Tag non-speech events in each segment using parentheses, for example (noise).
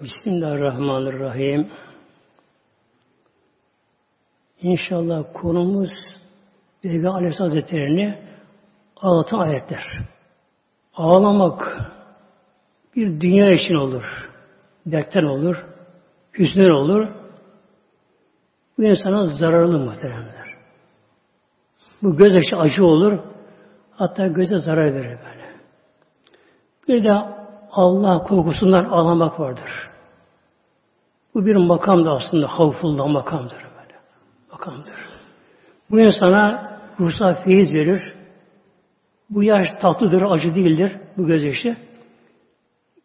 Bismillahirrahmanirrahim. İnşallah konumuz Peygamber Aleyhisselam Hazretleri'ni ağlatan ayetler. Ağlamak bir dünya için olur. Dertten olur. Hüznün olur. Bu insana zararlı muhteremler. Bu göz yaşı acı olur. Hatta göze zarar verir böyle. Bir de Allah korkusundan ağlamak vardır. Bu bir makam da aslında havfullah makamdır böyle. Makamdır. Bu insana ruhsal feyiz verir. Bu yaş tatlıdır, acı değildir bu gözyaşı.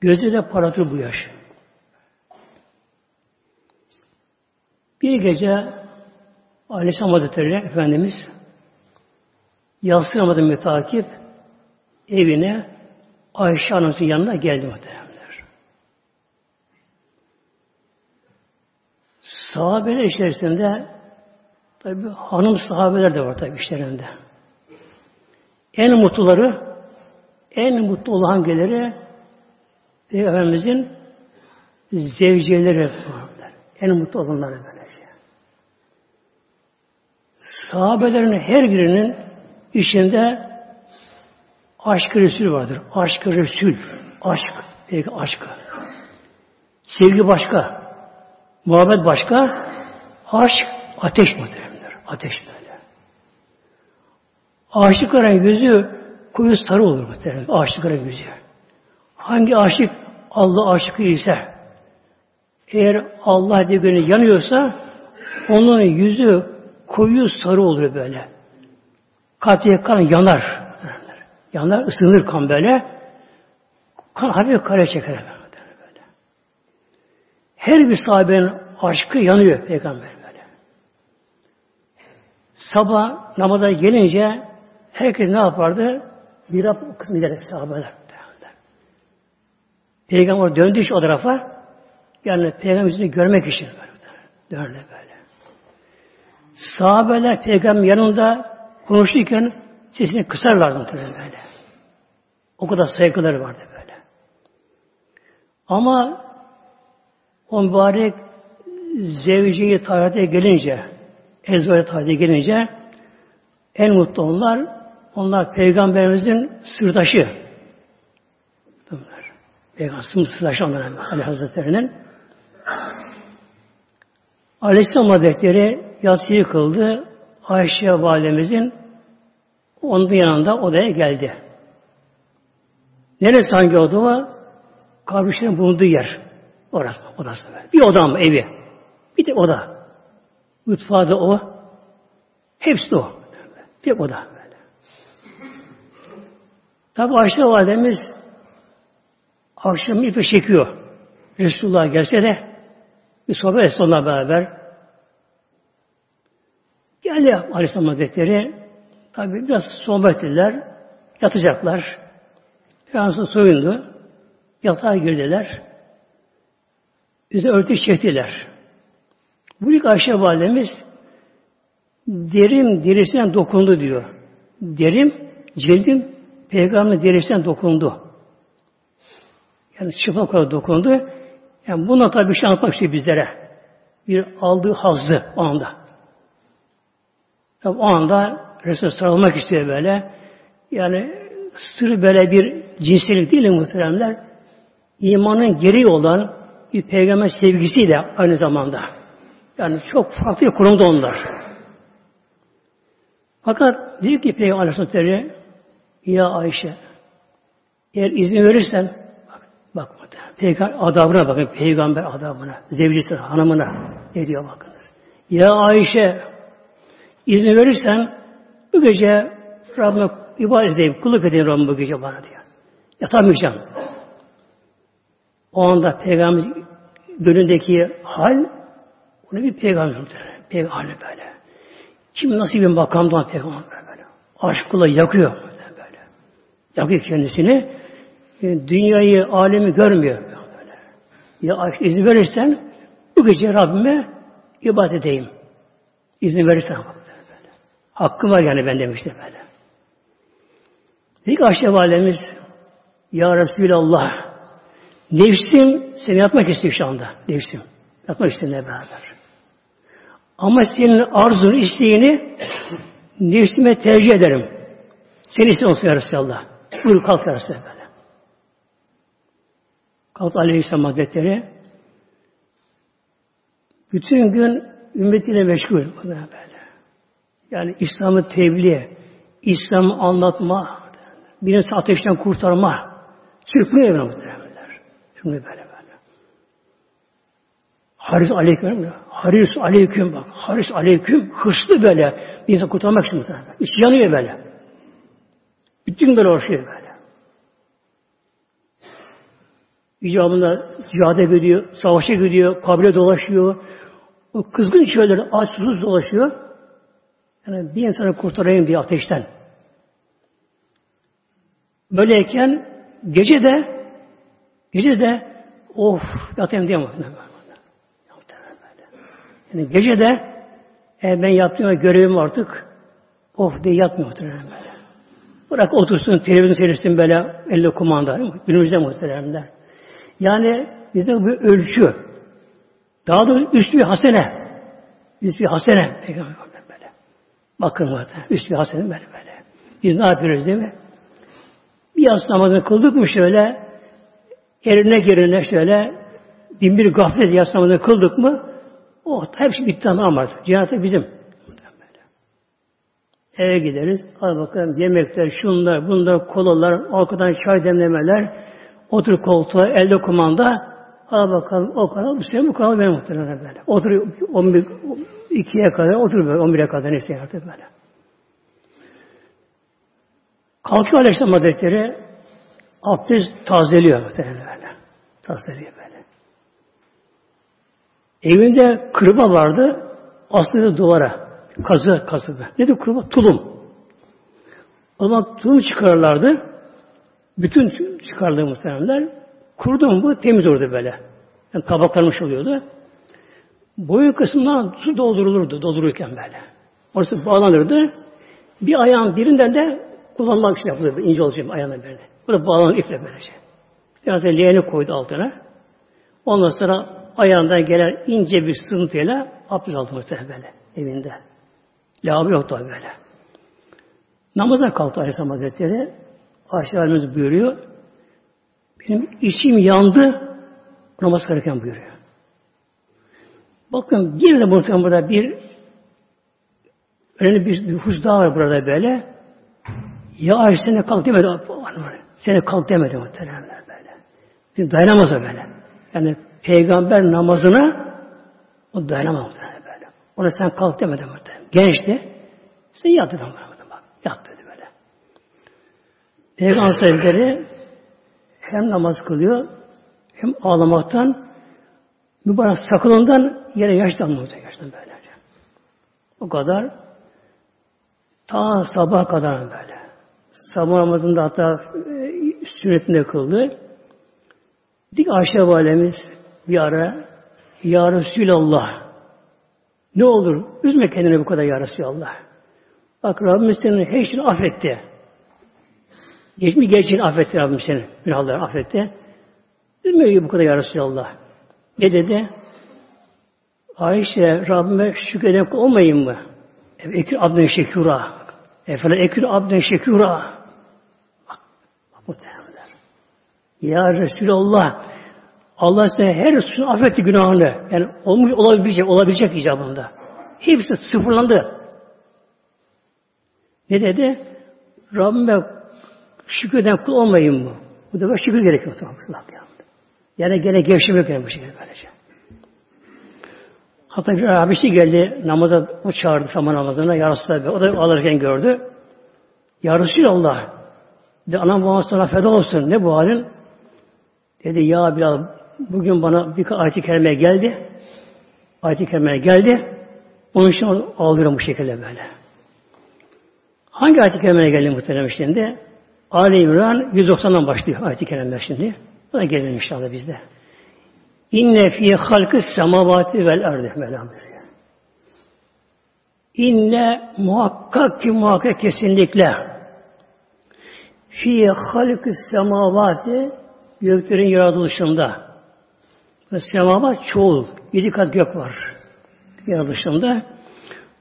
Gözü de paratır bu yaş. Bir gece Aleyhisselam Hazretleri Efendimiz yatsıyamadı mütakip evine Ayşe anamızın yanına geldi muhtemelen. Sahabeler içerisinde tabi hanım sahabeler de var tabi işlerinde. En mutluları en mutlu olan hangileri Peygamberimizin zevcileri varlar. En mutlu olanları böylece. Sahabelerin her birinin içinde aşk Resul vardır. Aşk Resul. Aşk. Peki aşkı. Sevgi başka. Muhabbet başka, aşk ateş muhtemelenler. Ateş böyle. Aşık olan yüzü koyu sarı olur muhtemelen. Aşık olan yüzü. Hangi aşık Allah aşıkı ise eğer Allah diye gönlü yanıyorsa onun yüzü koyu sarı olur böyle. Kalpte kan yanar. Yanar, ısınır kan böyle. Kan hafif kare çeker. Her bir sahabenin aşkı yanıyor peygamber böyle. Sabah namaza gelince herkes ne yapardı? Bir Rab kısmı giderek sahabeler. Peygamber döndü işte o tarafa. Yani peygamber yüzünü görmek için böyle. Dönerler böyle. Sahabeler peygamber yanında konuşurken sesini kısarlardı böyle. O kadar saygıları vardı böyle. Ama o mübarek zevciyi tarihte gelince, ezvaya tarihte gelince en mutlu onlar, onlar Peygamberimizin sırdaşı. Bunlar. Peygamberimizin sırdaşı onların Ali Hazretleri'nin. Aleyhisselam Hazretleri yatsıyı kıldı. Ayşe validemizin onun yanında odaya geldi. Neresi hangi oda? Kardeşlerin bulunduğu yer. Orası, odası. Bir oda mı evi? Bir de oda. Mutfağı da o. Hepsi de o. Bir oda böyle. Tabi Ayşe Validemiz akşam ipi çekiyor. Resulullah gelse de bir sohbet etsin onunla beraber. Geldi Aleyhisselam Hazretleri tabi biraz sohbet ettiler. Yatacaklar. Peygamber soyundu. Yatağa girdiler. Üzerine örtü çektiler. Bu ilk Ayşe validemiz derim derisine dokundu diyor. Derim, cildim peygamber derisine dokundu. Yani çıplak olarak dokundu. Yani buna tabi bir şey anlatmak istiyor bizlere. Bir aldığı hazzı o anda. Tabi o anda Resul sarılmak istiyor böyle. Yani sır böyle bir cinsellik değil mi muhteremler? İmanın gereği olan bir peygamber sevgisiyle aynı zamanda. Yani çok farklı bir kurumda onlar. Fakat diyor ki Peygamber Aleyhisselatü Ya Ayşe eğer izin verirsen bak, bak peygamber adabına bakın peygamber adabına zevcisi hanımına ne diyor bakınız. Ya Ayşe izin verirsen bu gece Rabbime ibadet edeyim, kulluk edeyim Rabbime bu gece bana diyor. Yatamayacağım. O anda peygamber gönlündeki hal onu bir peygamberdir. Peygamber böyle. Kim nasıl bir makamdan peygamber böyle. Aşkla yakıyor böyle. Yakıyor kendisini. Yani dünyayı, alemi görmüyor böyle. Ya aşk izin verirsen bu gece Rabbime ibadet edeyim. İzin verirsen böyle. Hakkım var yani ben demiştim böyle. Dedik Ayşe Validemiz Ya Resulallah Nefsim seni yapmak istiyor şu anda. Nefsim. Yapmak istiyor beraber. Ama senin arzun, isteğini nefsime tercih ederim. Seni istiyor olsun ya Resulallah. Buyur kalk ya Resulallah böyle. Kalk Aleyhisselam Hazretleri bütün gün ümmetiyle meşgul böyle. Yani İslam'ı tebliğ, İslam'ı anlatma, birini ateşten kurtarma, sürüklüyor evine muhtemelenler. Şimdi böyle böyle. Haris aleyküm, Haris aleyküm bak, Haris aleyküm, hırslı böyle, bir insan kurtarmak için muhtemelen. İç yanıyor böyle. Bütün böyle uğraşıyor böyle. İcabında cihada gidiyor, savaşa gidiyor, kabile dolaşıyor. O kızgın çölleri aç susuz dolaşıyor. Yani bir insanı kurtarayım diye ateşten. Böyleyken gece de gece de of yatayım diye muhtemelen. Yani gece de e, ben yaptığım görevim artık of diye yatmıyor muhtemelen. Bırak otursun televizyon seyretsin böyle elle kumanda. Günümüzde muhteremler. Yani bizde bir ölçü. Daha da üst bir hasene. Üst bir hasene. Böyle. Bakın muhtemelen. Üst bir hasene böyle böyle. Biz ne yapıyoruz değil mi? Bir yas namazını kıldık mı şöyle eline gerine şöyle bin bir gaflet yas namazını kıldık mı o hepsi bitti ama Cihazı bizim. Eve gideriz. Al bakalım yemekler, şunlar, bunlar, kolalar, arkadan çay demlemeler, otur koltuğa, elde kumanda, al bakalım o kadar, bu senin bu kadar benim muhtemelen böyle. Otur 11, 2'ye kadar, otur böyle 11'e kadar neyse artık böyle. Kalkıyor Aleyhisselam Hazretleri abdest tazeliyor muhtemelen böyle. Tazeliyor böyle. Evinde kırma vardı, aslında duvara. Kazı, kazı. Nedir kurban? Tulum. O zaman tulum çıkarırlardı. Bütün çıkardığı muhtemelenler. Kurdu bu temiz olurdu böyle. Yani tabaklanmış oluyordu. Boyun kısmından su doldurulurdu doldururken böyle. Orası bağlanırdı. Bir ayağın birinden de kullanmak için yapılırdı. ince olacak ayağına böyle. Burada bağlanır iple böylece. Biraz da leğeni koydu altına. Ondan sonra ayağından gelen ince bir sızıntıyla abdest aldı muhtemelen böyle evinde. Lavabo yok tabi böyle. Namaza kalktı Aleyhisselam Hazretleri. Ayşe Validemiz buyuruyor. Benim içim yandı. Namaz kılarken buyuruyor. Bakın bir de muhtemelen burada bir önemli bir nüfus daha var burada böyle. Ya Ayşe seni kalk demedi. Seni kalk demedi muhtemelen böyle. Şimdi dayanamaz o böyle. Yani peygamber namazına o dayanamaz muhtemelen böyle. Ona sen kalk demedi muhtemelen. Gençti. Sen yat dedi bak. Yat dedi böyle. Peygamber Hazretleri hem namaz kılıyor hem ağlamaktan mübarek sakılından yere yaş damlıyor. Yaştan böyle. O kadar ta sabah kadar böyle. Sabah namazında hatta e, sünnetinde kıldı. Dik Ayşe valimiz bir ara Ya Resulallah ne olur üzme kendini bu kadar ya Resulallah. Bak Rabbimiz senin her şeyini affetti. Geçmiş geçini affetti Rabbim seni. Günahları affetti. Üzme bu kadar ya Resulallah. Ne dedi? Ayşe Rabbime şükreden olmayayım mı? Ekür abden şekura. Efendim ekür abden şekura. Bak, bak bu. Ya Resulallah Allah size her suçunu affetti günahını. Yani olmuş olabilecek, olabilecek icabında. Hepsi sıfırlandı. Ne dedi? Rabbime şükreden kul olmayayım mı? Bu da şükür gerekiyor. Yani gene gevşemek gerekiyor bu şekilde böylece. Hatta bir abisi geldi namaza o çağırdı sabah namazına ya Resulallah. O da alırken gördü. Ya Resulallah dedi anam babam sana feda olsun. Ne bu halin? Dedi ya Bilal bugün bana bir ayet-i kerime geldi. Ayet-i kerime geldi. Onun için ağlıyorum bu şekilde böyle. Hangi ayet-i kerime geldi muhtemelen şimdi? Ali İmran 190'dan başlıyor ayet-i kerime şimdi. Bu da gelir inşallah bizde. İnne fi halkı semavati vel Mevlam İnne muhakkak ki muhakkak kesinlikle fi halkı semavati göklerin yaratılışında ve semava çoğul. Yedi kat gök var. Yaratılışında.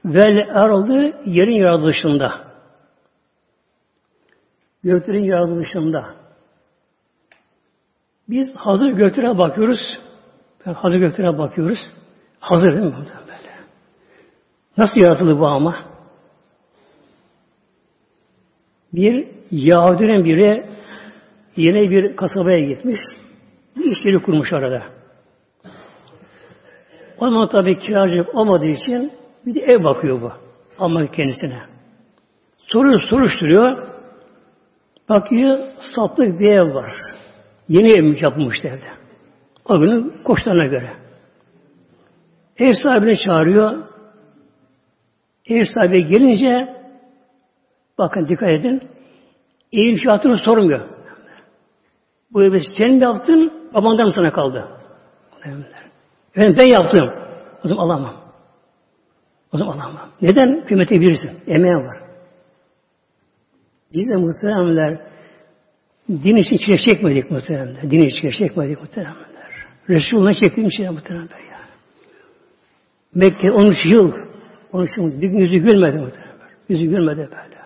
Vel eraldı yerin yaratılışında. Göklerin yaratılışında. Biz hazır göklere bakıyoruz. Hazır göklere bakıyoruz. Hazır değil mi? Böyle. Nasıl yaratıldı bu ama? Bir Yahudi'nin biri yine bir kasabaya gitmiş. Bir iş yeri kurmuş arada. O zaman tabii kiracılık olmadığı için bir de ev bakıyor bu. Almak kendisine. Soruyor, soruşturuyor. Bakıyor, saplık bir ev var. Yeni ev yapılmıştı evde. O günün koşlarına göre. Ev sahibini çağırıyor. Ev sahibi gelince bakın dikkat edin evin fiyatını sormuyor. Bu evi sen mi yaptın, babandan mı sana kaldı? Ben, ben yaptım. O zaman alamam. O zaman alamam. Neden? Kıymeti bilirsin. Emeğe var. Biz de muhteremler din için çile çekmedik muhteremler. Din için çile çekmedik muhteremler. Resulullah çektiğim şey muhteremler ya. Mekke 13 yıl 13 yıl bir yüzü gülmedi muhteremler. Yüzü gülmedi böyle.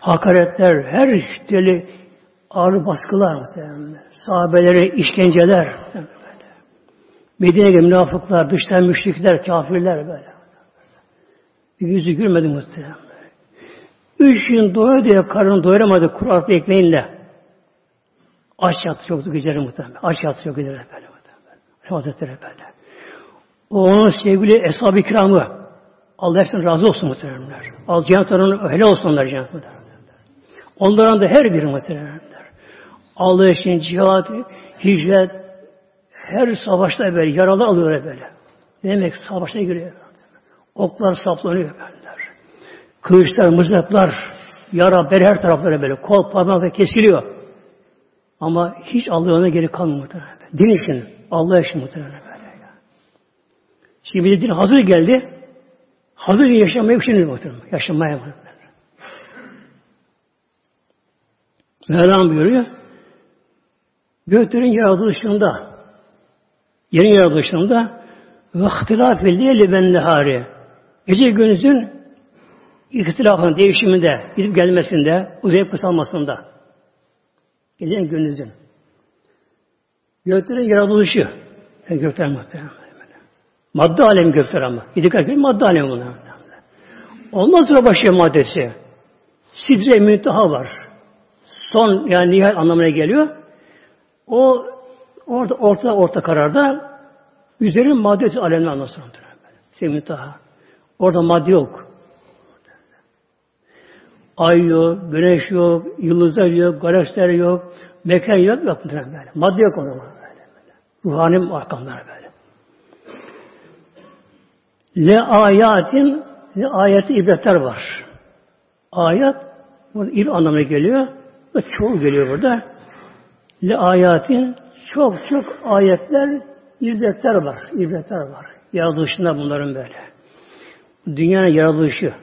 Hakaretler, her türlü ağır baskılar muhteremler. Sahabelere işkenceler. Böyle. Medine'ye münafıklar, dıştan müşrikler, kafirler böyle. Bir yüzü gülmedi muhteremler. Üç gün doya diye karnını doyuramadı kuru arpa ekmeğinle. Aç yattı yoktu geceleri muhtemelen. Aç yattı yok geceleri böyle muhtemelen. Hazretleri böyle. O onun sevgili eshab-ı kiramı. Allah hepsine razı olsun muhteremler. Al cennet onun öyle olsun onlar cennet. Onların da her biri muhteremler. Allah için cihat, hicret, her savaşta böyle yaralı alıyor böyle. Demek savaşta giriyor. Oklar saplanıyor böyle. Kılıçlar, mızraklar, yara, bel her tarafları böyle. Kol, parmakla kesiliyor. Ama hiç Allah'ına geri kalmıyor muhtemelen. Din için, Allah için muhtemelen böyle. Şimdi bir de din hazır geldi. Hazır yaşamaya üşeniyor muhtemelen. Yaşamaya muhtemelen. Mevlam buyuruyor. Göklerin yaratılışında, yerin yaratılışında ve ihtilaf-i leyli ben nehari. Gece gündüzün ihtilafın değişiminde, gidip gelmesinde, uzayıp kısalmasında. Gecenin gündüzün. Göklerin yaratılışı. Yani gökler muhtemelen. Madde alemi gökler ama. İdikar gibi madde alemi bunlar. Ondan sonra başlıyor maddesi. Sidre müntaha var. Son yani nihayet anlamına geliyor. O orada orta orta kararda üzerin maddesi alemini anlatıyor. Sidre müntaha. Orada madde yok. Ay yok, güneş yok, yıldızlar yok, galaksiler yok, mekan yok, yok böyle. Madde yok orada. Ruhani makamlar böyle. Le ayatin, le ayeti ibretler var. Ayet, burada il anlamına geliyor. Ve çoğu geliyor burada. Le ayatin, çok çok ayetler, ibretler var. İbretler var. Yaratılışında bunların böyle. Dünyanın yaratılışı,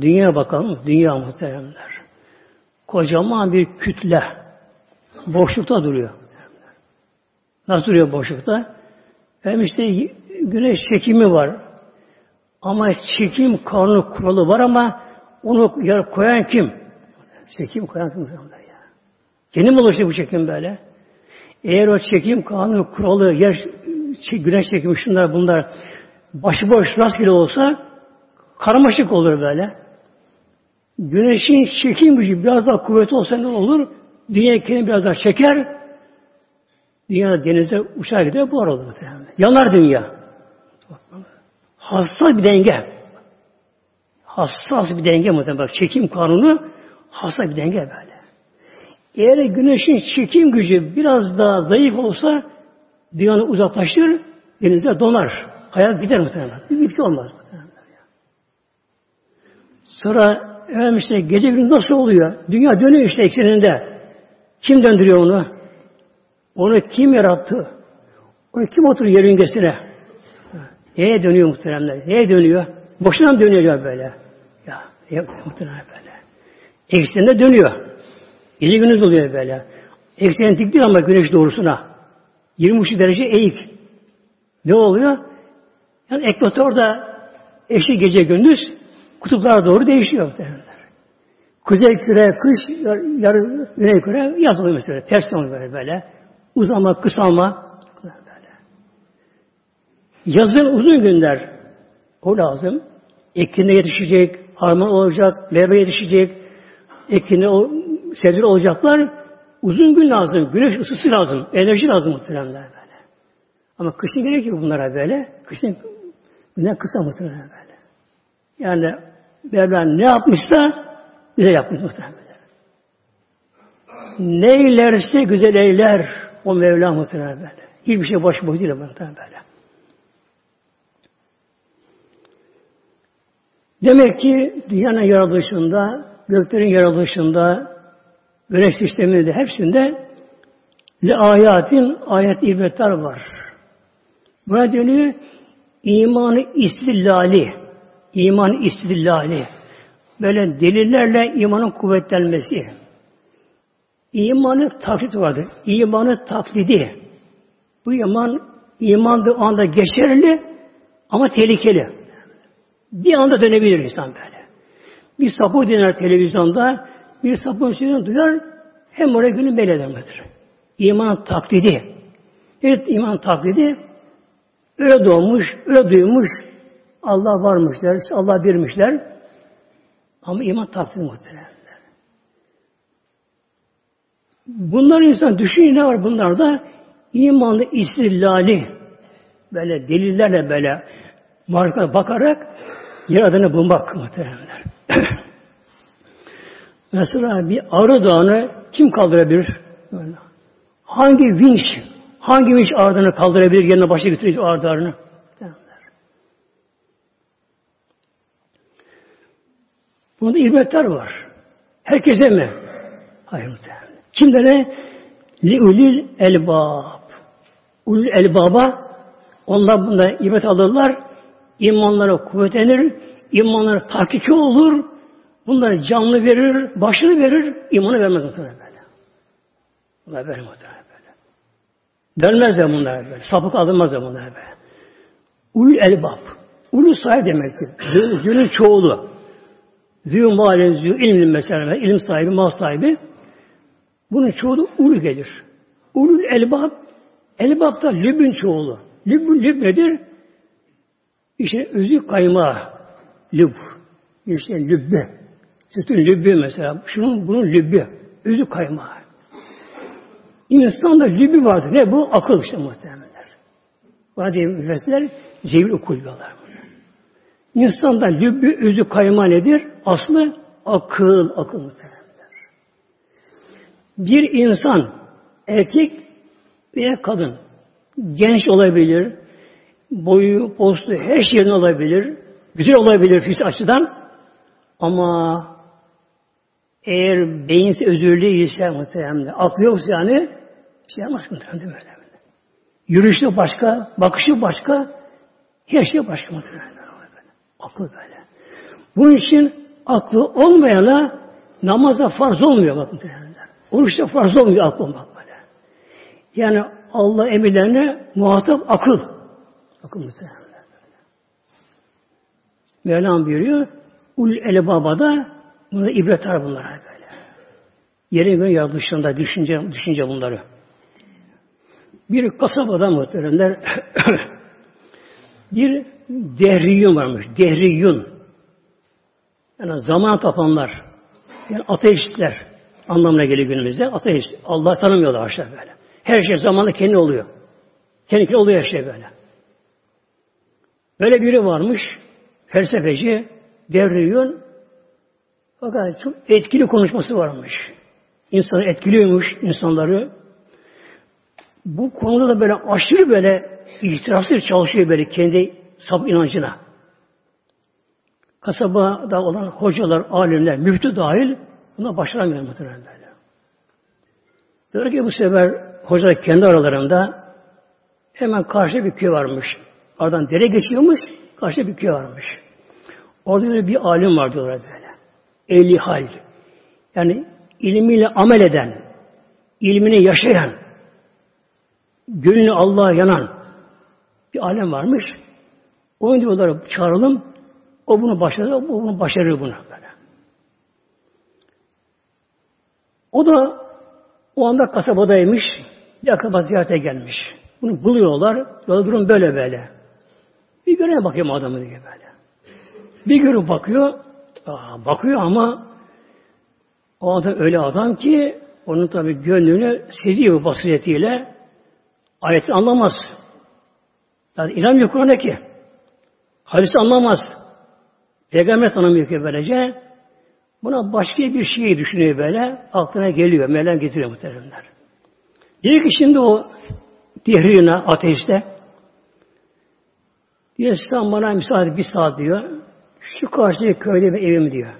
Dünya bakalım, dünya muhteremler. Kocaman bir kütle. Boşlukta duruyor. Nasıl duruyor boşlukta? Hem işte güneş çekimi var. Ama çekim kanunu kuralı var ama onu koyan kim? Çekim koyan kim? Ya. Kendi mi oluştu bu çekim böyle? Eğer o çekim kanunu kuralı, yer, güneş çekimi şunlar bunlar başıboş rastgele olsa karmaşık olur böyle. Güneşin çekim gücü biraz daha kuvvetli olsa ne olur? Dünya kendini biraz daha çeker. Dünya denize uçar gider bu arada. Yanar dünya. Hassas bir denge. Hassas bir denge muhtemelen. Bak çekim kanunu hassas bir denge böyle. Eğer güneşin çekim gücü biraz daha zayıf olsa dünyanı uzaklaşır, denizde donar. Hayat gider muhtemelen. Bir bitki olmaz muhtemelen. Sonra Efendim işte gece gün nasıl oluyor? Dünya dönüyor işte ekseninde. Kim döndürüyor onu? Onu kim yarattı? Onu kim oturuyor yerin yörüngesine? Neye dönüyor muhteremler? Neye dönüyor? Boşuna mı dönüyor böyle? Ya, ya muhteremler böyle. Ekseninde dönüyor. Gece gündüz oluyor böyle. Eksen değil ama güneş doğrusuna. 23 derece eğik. Ne oluyor? Yani ekvatorda eşi gece gündüz kutuplara doğru değişiyor. Kuzey küre kış, yarı güney küre yaz oluyor mesela. Ters oluyor böyle böyle. Uzama, kısalma. Böyle. Yazın uzun günler. O lazım. Ekinde yetişecek, harman olacak, meyve yetişecek, ekinde sebze olacaklar. Uzun gün lazım, güneş ısısı lazım, enerji lazım muhtemelen böyle. Ama kışın gerek yok bunlara böyle. Kışın günden kısa muhtemelen böyle. Yani Mevla ne yapmışsa bize yapmış muhtemelen. Neylerse güzel eyler o Mevla muhtemelen böyle. Hiçbir şey boş boş değil muhtemelen böyle. Demek ki dünyanın yaratılışında, göklerin yaratılışında, güneş sisteminde hepsinde le ayatin ayet ibretler var. Buna dönüyor imanı istillali. İman istillali. Böyle delillerle imanın kuvvetlenmesi. İmanı taklit vardır. İmanı taklidi. Bu iman iman o anda geçerli ama tehlikeli. Bir anda dönebilir insan böyle. Bir sapı dinler televizyonda, bir sapın sözünü duyar, hem oraya günü belirlemektir. İman taklidi. Evet iman taklidi öyle doğmuş, öyle duymuş, Allah varmışlar, Allah birmişler. Ama iman taklidi muhtemelen. Bunlar insan düşünüyor ne var bunlarda? İmanlı istillali böyle delillerle böyle marka bakarak Yaradığını bulmak muhteremler. (clears throat) Mesela bir arı dağını kim kaldırabilir? Böyle. Hangi vinç, hangi vinç ardını kaldırabilir, yerine başa götürecek arı dağını? Bunda ibretler var. Herkese mi? Hayır muhtemelen. Kimlere? Liulil elbab. Ulul elbaba onlar bunda ibret alırlar imanlara kuvvetlenir, imanlara tahkiki olur, bunları canlı verir, başını verir, imanı vermez muhtemelen böyle. Bunlar vermez muhtemelen böyle. Dönmez de bunlar böyle. Sapık alınmaz da bunlar böyle. Ul elbab. Ulu sahibi demektir. Zülün çoğulu. Zü malen zü ilmin mesela. ilim sahibi, mal sahibi. Bunun çoğulu ulu gelir. Ulul elbab. Elbab da lübün çoğulu. Lübün lüb nedir? İşte özü kaymağı, lüb. İşte lübbe. Sütün lübbe mesela. Şunun bunun lübbe. Özü kaymağı. İnsanda lübbi vardır. Ne bu? Akıl işte muhtemelenler. Buna diye müfessirler zevil okul diyorlar. İnsanda lübbi, özü kaymağı nedir? Aslı akıl, akıl muhtemelenler. Bir insan, erkek veya kadın, genç olabilir, boyu, postu, her şeyin olabilir. Güzel olabilir fizik açıdan. Ama eğer beyinse özürlü ise muhtemelen, aklı yoksa yani şey yapmaz muhtemelen mi? Yürüyüşü başka, bakışı başka, her şey başka muhtemelen. Aklı böyle. Bunun için aklı olmayana namaza farz olmuyor bak muhtemelen. Oruçta farz olmuyor aklı olmak böyle. Yani Allah emirlerine muhatap akıl. Bakın muhtemelen. Mevlam buyuruyor. Ul elbabada buna ibret var bunlara böyle. Yere göre yaratılışında düşünce, düşünce bunları. Bir kasabada muhteremler (coughs) bir dehriyun varmış. Dehriyun. Yani zaman tapanlar. Yani ateistler anlamına geliyor günümüzde. Ateist. Allah tanımıyorlar aşağı böyle. Her şey zamanla kendi oluyor. Kendi oluyor her şey böyle. Böyle biri varmış, felsefeci, devriyun, fakat çok etkili konuşması varmış. İnsanı etkiliyormuş insanları. Bu konuda da böyle aşırı böyle ihtiraslı çalışıyor böyle kendi sap inancına. Kasabada olan hocalar, alimler, müftü dahil buna başaramıyor muhtemelen böyle. Diyor ki bu sefer hocalar kendi aralarında hemen karşı bir köy varmış. Aradan dere geçiyormuş, karşıda bir köy varmış. Orada bir alim var diyorlar böyle. Ehli hal. Yani ilmiyle amel eden, ilmini yaşayan, gönlü Allah'a yanan bir alem varmış. Onu diyorlar çağıralım. O bunu başarır, o bunu başarır bunu böyle. O da o anda kasabadaymış. Bir akraba ziyarete gelmiş. Bunu buluyorlar. Yolda durum böyle böyle. Bir göreye bakayım adamı diye böyle. Bir görüp bakıyor. Aa, bakıyor ama o adam öyle adam ki onun tabi gönlünü seziyor basiretiyle ayeti anlamaz. Yani inanmıyor Kur'an'a ki. Hadisi anlamaz. Peygamber tanımıyor ki böylece. Buna başka bir şey düşünüyor böyle. Aklına geliyor. Mevlam getiriyor muhteremler. Diyor ki şimdi o dihrine, ateiste diyor sen bana müsaade bir saat diyor. Şu karşıdaki köyde bir evim diyor.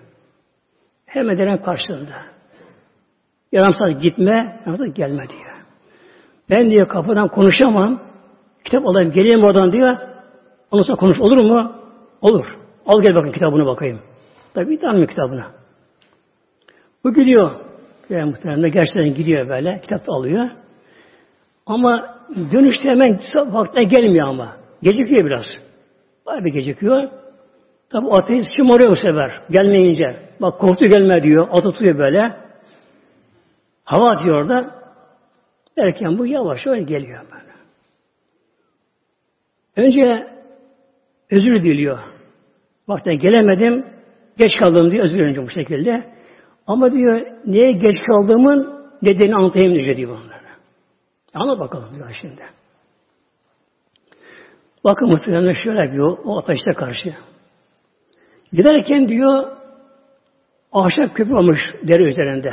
Hemen denen karşısında. Yarım saat gitme, yarım saat gelme diyor. Ben diyor kapıdan konuşamam. Kitap alayım, geleyim oradan diyor. Ondan sonra konuş olur mu? Olur. Al gel bakın kitabını bakayım. Tabi bir tane kitabına. Bu gidiyor. Yani muhtemelen gerçekten gidiyor böyle. Kitap alıyor. Ama dönüşte hemen vaktine gelmiyor ama. Gecikiyor biraz. Bayağı bir gecikiyor. Tabi ateist şımarıyor bu sefer. Gelmeyince. Bak korktu gelme diyor. At tutuyor böyle. Hava atıyor orada. Derken bu yavaş yavaş geliyor böyle. Önce özür diliyor. Vakten gelemedim. Geç kaldım diyor. Özür önce bu şekilde. Ama diyor niye geç kaldığımın nedenini anlatayım diyor diyor onlara. Anlat bakalım diyor şimdi. Bakın muhtemelen şöyle diyor o ateşte karşı. Giderken diyor ahşap köprü olmuş dere üzerinde.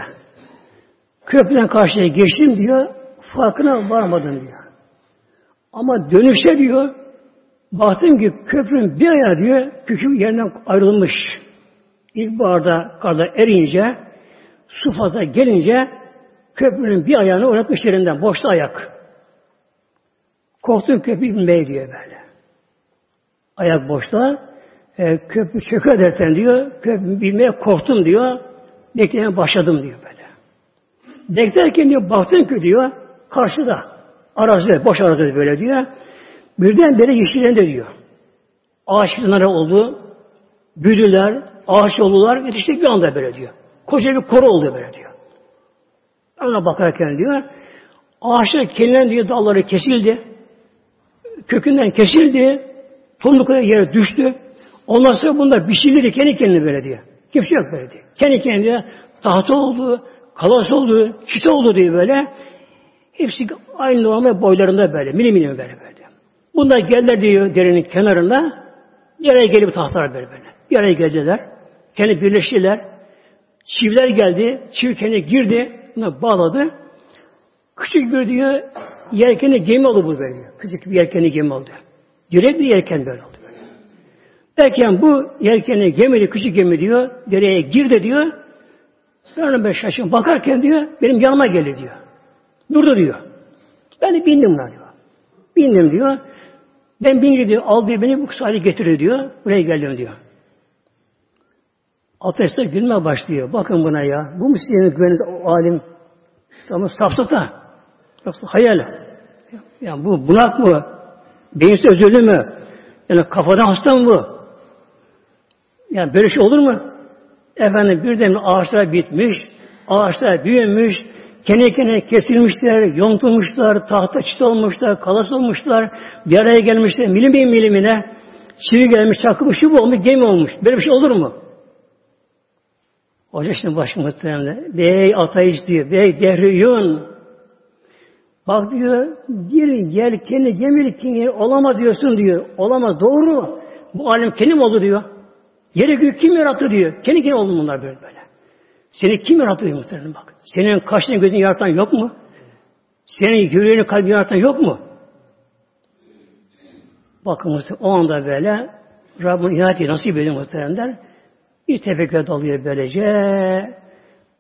Köprüden karşıya geçtim diyor farkına varmadım diyor. Ama dönüşte diyor baktım ki köprünün bir ayağı diyor küçük yerinden ayrılmış. İlkbaharda karda erince su fazla gelince köprünün bir ayağını oynatmış yerinden. Boşta ayak. Korktum köprü binmeye diyor böyle. Ayak boşta. E, köprü çöker derken diyor. Köprü binmeye korktum diyor. Beklemeye başladım diyor böyle. Beklerken diyor baktım ki diyor karşıda arazide, boş arazide böyle diyor. Birden beri yeşillendi diyor. Ağaçları oldu. Büyüdüler, ağaç oldular. Yetiştik bir anda böyle diyor. Koca bir koru oldu böyle diyor. Ona bakarken diyor, ağaçlar kendinden diyor dalları kesildi. Kökünden kesildi. Tomruklara yere düştü. Ondan sonra bunlar biçildi kendi kendine böyle diyor. Kimse yok böyle diyor. Kendi kendine tahta oldu, kalas oldu, çite oldu diye böyle. Hepsi aynı normal boylarında böyle, mini mini böyle böyle. Bunlar geldiler diyor derenin kenarına. Bir araya gelip tahtalar böyle böyle. Bir araya geldiler. Kendi birleştiler. Çiviler geldi. Çivi kendi girdi. Buna bağladı. Küçük bir diyor yelkenli gemi oldu bu böyle. Küçük bir yelkenli gemi oldu. Direkt bir yelken böyle oldu. Derken bu yelkenli gemili küçük gemi diyor dereye girdi diyor. Ben ben şaşırdım. Bakarken diyor benim yanıma geldi diyor. Durdu diyor. Ben de bindim buna diyor. Bindim diyor. Ben binince diyor aldı beni bu sahile getiriyor diyor. Buraya geldim diyor. Ateşte gülme başlıyor. Bakın buna ya. Bu mu sizin güveniniz o alim? Tamam safsata. Yoksa hayal. Yani bu bunak mı? Beyinsiz özürlü mü? Yani kafadan hasta mı bu? Yani böyle şey olur mu? Efendim birden ağaçlar bitmiş, ağaçlar büyümüş, kendi kendine kesilmişler, yontulmuşlar, tahta çit olmuşlar, kalas olmuşlar, bir araya gelmişler, milim milimine, çivi gelmiş, çakılmış, şu bu olmuş, gemi olmuş. Böyle bir şey olur mu? Hoca şimdi başı muhtemelen. Bey ateist diyor. Bey dehriyun. Bak diyor, gelin gel kendi gemili kendi olamaz diyorsun diyor. Olamaz doğru. Bu alim kendim oldu diyor. Yeri göğü kim yarattı diyor. Kendi kendi oldu bunlar böyle böyle. Seni kim yarattı diyor muhtemelen bak. Senin kaşını gözünü yaratan yok mu? Senin yüreğini kalbini yaratan yok mu? Bakın o anda böyle Rabbin inayeti nasip ediyor muhtemelen. Bir tefekküre dalıyor böylece.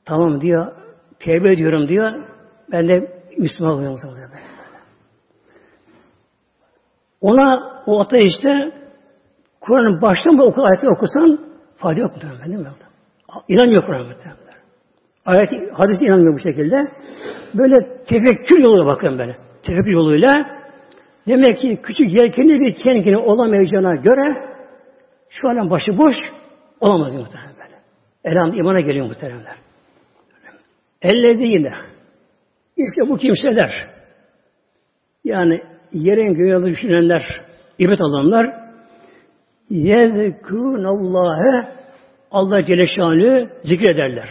Tamam diyor. Tevbe ediyorum diyor. Ben de Müslüman oluyorum. Ona o ateiste Kur'an'ın baştan bu okul ayeti okusan fayda yok muhtemelen değil mi? İnanmıyor Kur'an'a muhtemelen. Ayet, hadis inanmıyor bu şekilde. Böyle tefekkür yoluyla bakın böyle. Tefekkür yoluyla demek ki küçük yelkenli bir kendine olamayacağına göre şu an başı boş olamaz muhtemelen böyle. Elham imana geliyor muhteremler. Ellediğine işte bu kimseler yani yerin göğe düşünenler, ibret alanlar Allah'ı Allah Celle zikrederler.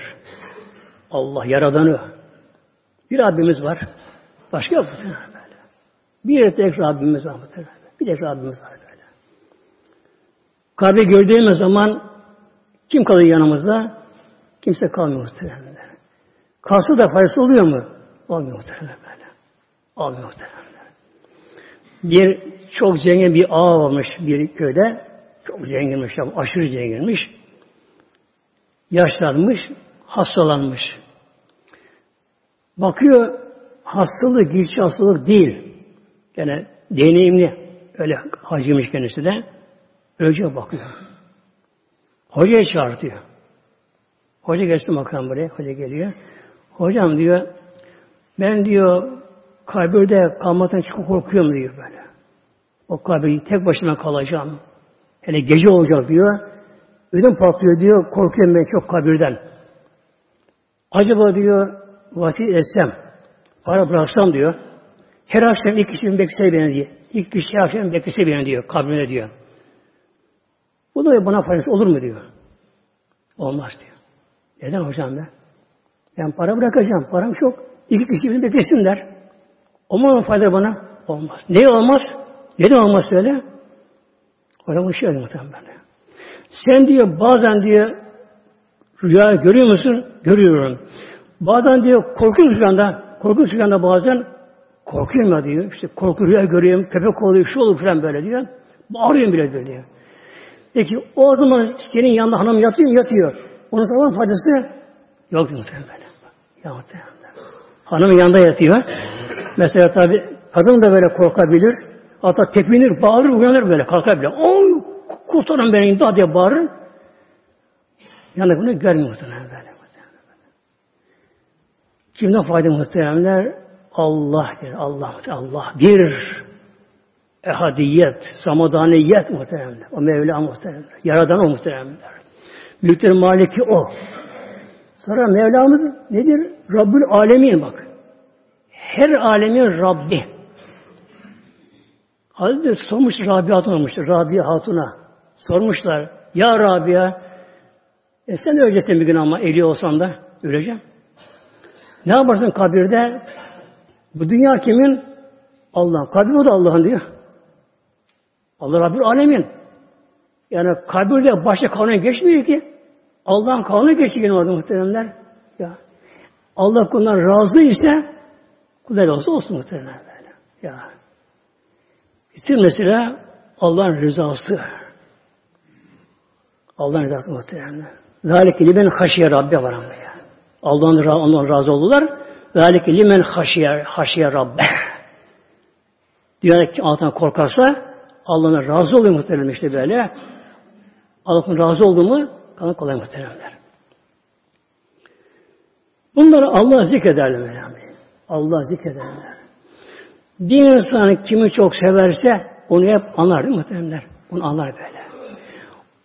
Allah yaradanı. Bir Rabbimiz var. Başka yok böyle. Bir tek Rabbimiz var. Bir tek Rabbimiz var böyle. Kabri gördüğümüz zaman kim kalıyor yanımızda? Kimse kalmıyor muhtemelen. Kalsa da faydası oluyor mu? Olmuyor muhtemelen böyle. Olmuyor muhtemelen. Bir çok zengin bir ağa olmuş bir köyde. Çok zenginmiş, aşırı zenginmiş. Yaşlanmış, hastalanmış. Bakıyor, hastalık, geçici hastalık değil. Yani deneyimli, öyle hacıymış kendisi de. Önce bakıyor. Hocaya çağırtıyor. Hoca geçti bakalım buraya. Hoca geliyor. Hocam diyor, ben diyor kabirde kalmaktan çok korkuyorum diyor böyle. O kabirde tek başıma kalacağım. Hele gece olacak diyor. Ödüm patlıyor diyor. Korkuyorum ben çok kabirden. Acaba diyor vasit etsem, para bıraksam diyor. Her akşam ilk kişi beklese beni diyor. İlk kişi akşam beklese beni diyor. Kabrine diyor. Bu da bana faydası olur mu diyor. Olmaz diyor. Neden hocam ben? Ben para bırakacağım. Param çok. İki kişi beni beklesinler. Mı fayda bana? Olmaz. Ne olmaz? Neden olmaz söyle? Bu şey muhtemelen. Sen diyor bazen diyor rüya görüyor musun? Görüyorum. Bazen diyor korkuyorum rüyanda. Korkuyorum rüyanda bazen korkuyorum ya diyor. İşte korku rüya görüyorum. Köpek oluyor, şu olur falan böyle diyor. Bağırıyorum bile böyle diyor. Peki o zaman senin yanında hanım yatıyor? Yatıyor. Onun zaman faydası yok muhtemelen böyle. Ya muhtemelen. Hanımın yanında yatıyor. Mesela tabi kadın da böyle korkabilir. Hatta tepinir, bağırır, uyanır böyle, kalkar bile. Oy, kurtarın beni imdad diye bağırır. Yani bunu görmüyor muhtemelen. Kimden fayda muhteremler? Allah bir, Allah, Allah bir. Ehadiyet, samadaniyet muhteremler. O Mevla muhteremler. Yaradan o muhteremler. Mülklerin maliki o. Sonra Mevlamız nedir? Rabbül alemin bak. Her alemin Rabbi. Hazreti sormuş Rabia Hatun. Rabia Hatun'a. Sormuşlar. Ya Rabia e sen öleceksin bir gün ama eli olsan da öleceğim. Ne yaparsın kabirde? Bu dünya kimin? Allah'ın. Kabir o da Allah'ın diyor. Allah Rabbül Alemin. Yani kabirde başka kanun geçmiyor ki. Allah'ın kanunu geçiyor orada muhteremler. Ya. Allah kulundan razı ise kudret olsa olsun muhteremler böyle. Ya. Bütün mesela Allah'ın rızası. Allah'ın rızası muhteremler. Zalike limen haşiye Rabbe var ama ya. Allah'ın ondan razı oldular. Zalike limen haşiye, haşiye Rabbe. Diyor ki altına korkarsa Allah'ın razı oluyor muhterem işte böyle. Allah'ın razı oldu mu kana kolay muhteremler. Bunları Allah zikrederler. Allah zikrederler. Bir insan kimi çok severse onu hep anar değil mi muhteremler? Onu anlar böyle.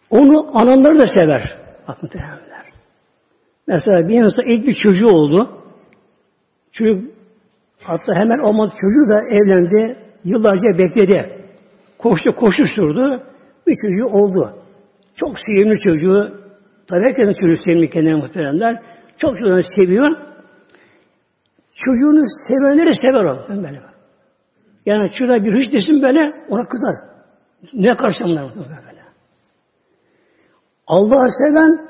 Onu ananları da sever. Bak muhteremler. Mesela bir insan ilk bir çocuğu oldu. Çocuk hatta hemen olmadı çocuğu da evlendi. Yıllarca bekledi. Koştu, koşuşturdu. Bir çocuğu oldu. Çok sevimli çocuğu. Tabii herkesin çocuğu sevimli kendine muhteremler. Çok çocuğunu seviyor. Çocuğunu sevenleri sever o. Böyle. Yani şurada bir hıç desin böyle ona kızar. Ne karşılamlar böyle. Allah'ı seven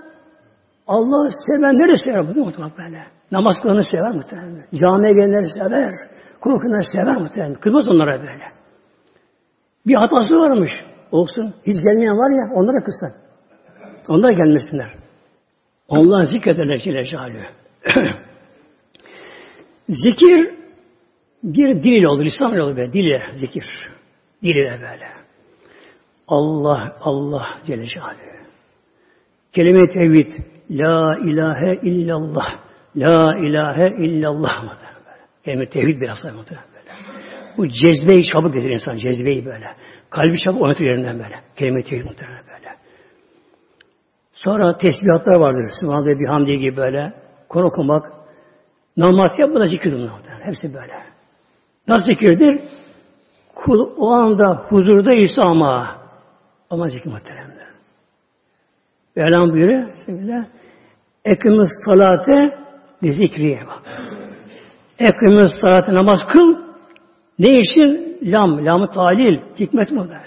Allah'ı sevenleri sever bu muhtemelen böyle. Namaz kılanı sever muhtemelen. Camiye gelenleri sever. Korkunları sever muhtemelen. Kızmaz onlara böyle. Bir hatası varmış. Olsun. Hiç gelmeyen var ya onlara kızsın. Onlar gelmesinler. Allah zikrederler Celle. Zikir bir dil olur, lisan olur böyle, dile zikir. Dile böyle. Allah, Allah Celle Celaluhu. Kelime-i tevhid. La ilahe illallah. La ilahe illallah? Yani tevhid biraz böyle. Bu cezbeyi çabuk getirir insan, cezbeyi böyle. Kalbi çabuk oynatır yerinden böyle. Kelime tevhid muhtemelen böyle. Sonra tesbihatlar vardır. Sübhanallah bir hamdi gibi böyle. Kur okumak. Namaz yap, bu da zikir. Hepsi böyle. Nasıl zikirdir? Kul o anda huzurda ise ama ama zikir muhteremler. Mevlam buyuruyor. Şimdi Ekimiz salate bir zikriye bak. Ekimiz salate namaz kıl. Ne için? Lam, lam talil, hikmet mi be?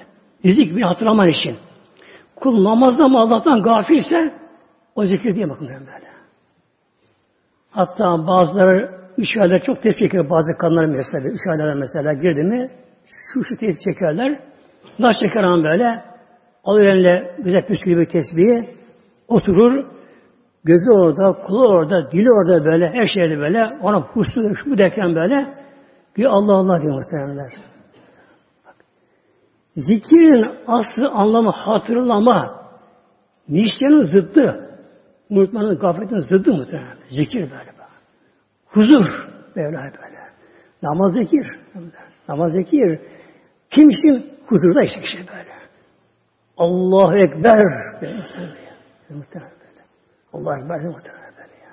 Zikir bir hatırlaman için. Kul namazda mı Allah'tan gafilse o zikir diye bakın böyle. Hatta bazıları üç aylar çok tepki çekiyor bazı kadınlar mesela. Üç aylara mesela girdi mi şu şu tepki çekerler. Nasıl çeker böyle? Alır eline güzel püskülü bir tesbihi oturur gözü orada, kulu orada, dili orada böyle, her şeyde böyle, ona huslu, şu derken böyle, bir Allah Allah diyor muhtemelenler. Zikirin aslı anlamı hatırlama, nisyanın zıddı, unutmanın, gafletin zıddı muhtemelen. Zikir böyle. Huzur, böyle böyle. Namaz zikir. Namaz zikir. Kim için? Huzurda işte kişi böyle. Allahu Ekber. Muhtemelen. Allah Ekber muhtemelen böyle ya.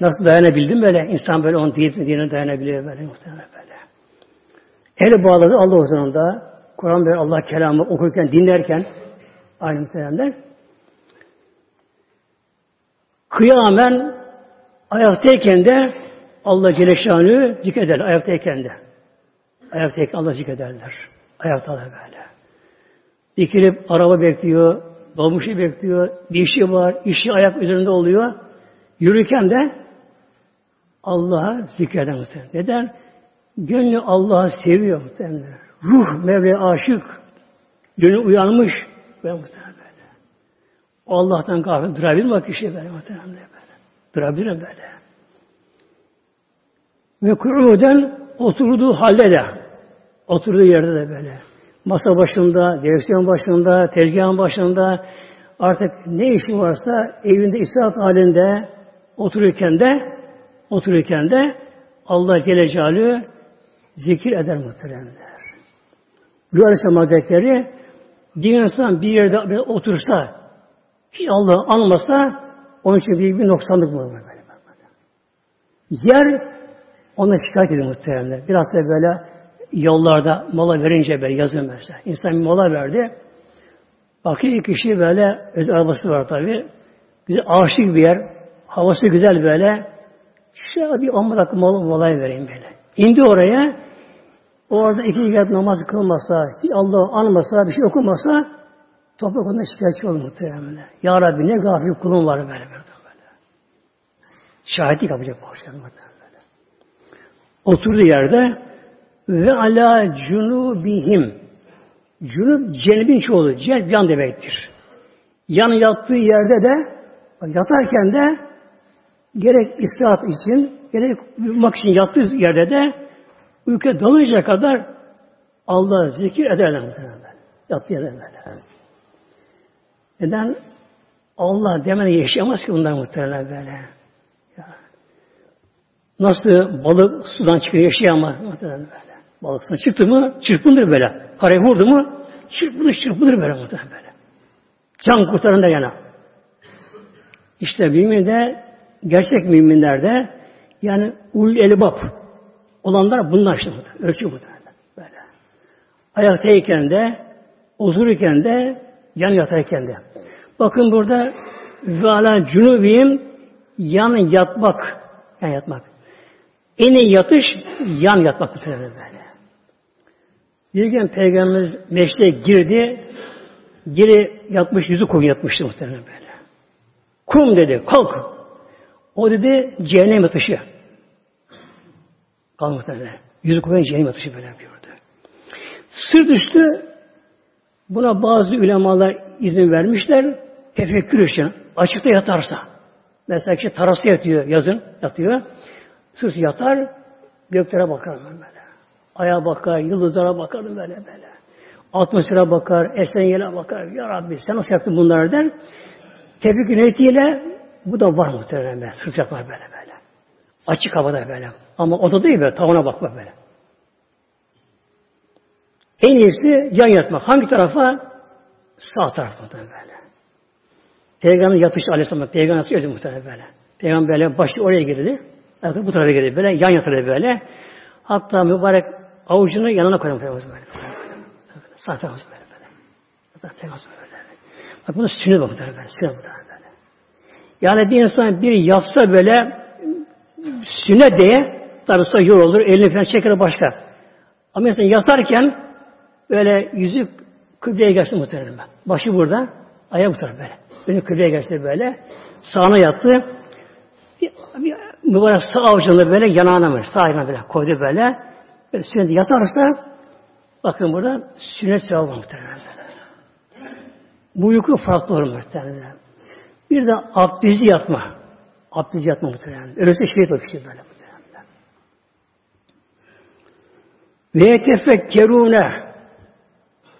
Nasıl dayanabildim böyle? İnsan böyle onun diyet dine dayanabiliyor böyle muhtemelen böyle. El bağladı Allah o zaman da Kur'an böyle Allah kelamı okurken, dinlerken aynı muhtemelenler kıyamen ayaktayken de Allah Celle Şanı zikrederler ayaktayken de. Ayaktayken Allah zikrederler. Ayaktalar böyle. Dikilip araba bekliyor, Dolmuşu bekliyor. Bir işi var. işi ayak üzerinde oluyor. Yürürken de Allah'a zikreder muhtemelen. Neden? Gönlü Allah'ı seviyor muhtemelen. Ruh Mevla'ya aşık. Gönlü uyanmış. Ve muhtemelen böyle. Allah'tan gafil durabilir mi kişi böyle muhtemelen böyle. Durabilir böyle? Ve kuruden oturduğu halde de oturduğu yerde de böyle masa başında, direksiyon başında, tezgahın başında artık ne işin varsa evinde istirahat halinde otururken de otururken de Allah Celle Celaluhu zikir eder muhteremler. Aleyhisselam Hazretleri bir insan bir yerde otursa hiç Allah'ı anmasa onun için büyük bir noksanlık mı böyle. Yer ona şikayet ediyor muhteremler. Biraz da böyle yollarda mola verince böyle yazın mesela. İnsan bir mola verdi. Bakıyor kişi böyle özel arabası var tabi. Güzel aşık bir yer. Havası güzel böyle. Şöyle bir on dakika mola, molayı vereyim böyle. İndi oraya. Orada iki rekat namaz kılmasa, hiç Allah'ı anmasa, bir şey okumasa toprak ondan şikayetçi olur muhtemelen. Ya Rabbi ne gafil kulum var böyle böyle. böyle. Şahitlik yapacak bu hoşlar böyle. Oturduğu yerde ve ala cunubihim. Cunub cenebin çoğulu. Ceneb yan demektir. Yan yattığı yerde de yatarken de gerek istirahat için gerek uyumak için yattığı yerde de uykuya dalınca kadar Allah zikir ederler muhtemelen. Yattığı yerde böyle. Neden? Allah demeden yaşayamaz ki bunlar muhtemelen böyle. Ya. Nasıl balık sudan çıkıyor yaşayamaz muhtemelen böyle. Balıksına çıktı mı çırpınır böyle. Karayı vurdu mu çırpınır çırpınır böyle muhtemelen böyle. Can kurtarında yana. İşte mümin de gerçek müminlerde yani ul elbap olanlar bunlar işte ölçü bu böyle. Ayaktayken de otururken de yan yatayken de. Bakın burada ve ala cunubiyim yan yatmak. Yan yatmak. En iyi yatış yan yatmak bu böyle. Bir gün Peygamber meşte girdi, geri yatmış, yüzü kum yatmıştı muhtemelen böyle. Kum dedi, kalk. O dedi, cehennem atışı. Kalk muhtemelen. Yüzü kum cehennem atışı böyle yapıyordu. Sırt üstü buna bazı ulemalar izin vermişler. Tefekkür için. Açıkta yatarsa. Mesela kişi tarası yatıyor yazın, yatıyor. Sırt yatar, göklere bakar böyle. Aya bakar, yıldızlara bakar böyle böyle. Atmosfere bakar, esen yere bakar. Ya Rabbi sen nasıl yaptın bunları der. Tebrik niyetiyle bu da var muhtemelen. Sıcak var böyle böyle. Açık havada böyle. Ama oda değil böyle. Tavana bakma böyle. En iyisi yan yatmak. Hangi tarafa? Sağ tarafta böyle. Peygamber yatış aleyhisselam. Peygamber nasıl öldü muhtemelen böyle. Peygamber böyle başı oraya girdi. Ayakta bu tarafa girdi böyle. Yan yatırdı böyle. Hatta mübarek avucunu yanına koyuyor Peygamber böyle. Sağ tarafı böyle böyle. Hatta Peygamber böyle. Bak bu da sünnet bu böyle. Sünnet bu böyle. Yani bir insan bir yapsa böyle sünnet diye tabi sonra yol olur. Elini falan çeker başka. Ama insan yatarken böyle yüzü kıbleye geçti muhtemelen. Başı burada. Ayağı bu tarafa böyle. Önü kıbleye geçti böyle. Sağına yattı. Bir, bir mübarek sağ avucunu böyle yanağına mı? Sağ yanağına böyle koydu böyle. böyle sünnet yatarsa bakın burada sünnet sevabı muhtemelen. Bu uyku farklı olur muhtemelen. Bir de abdesti yatma. Abdesti yatma muhtemelen. Öyleyse şehit olur kişi böyle muhtemelen. Ve tefekkerune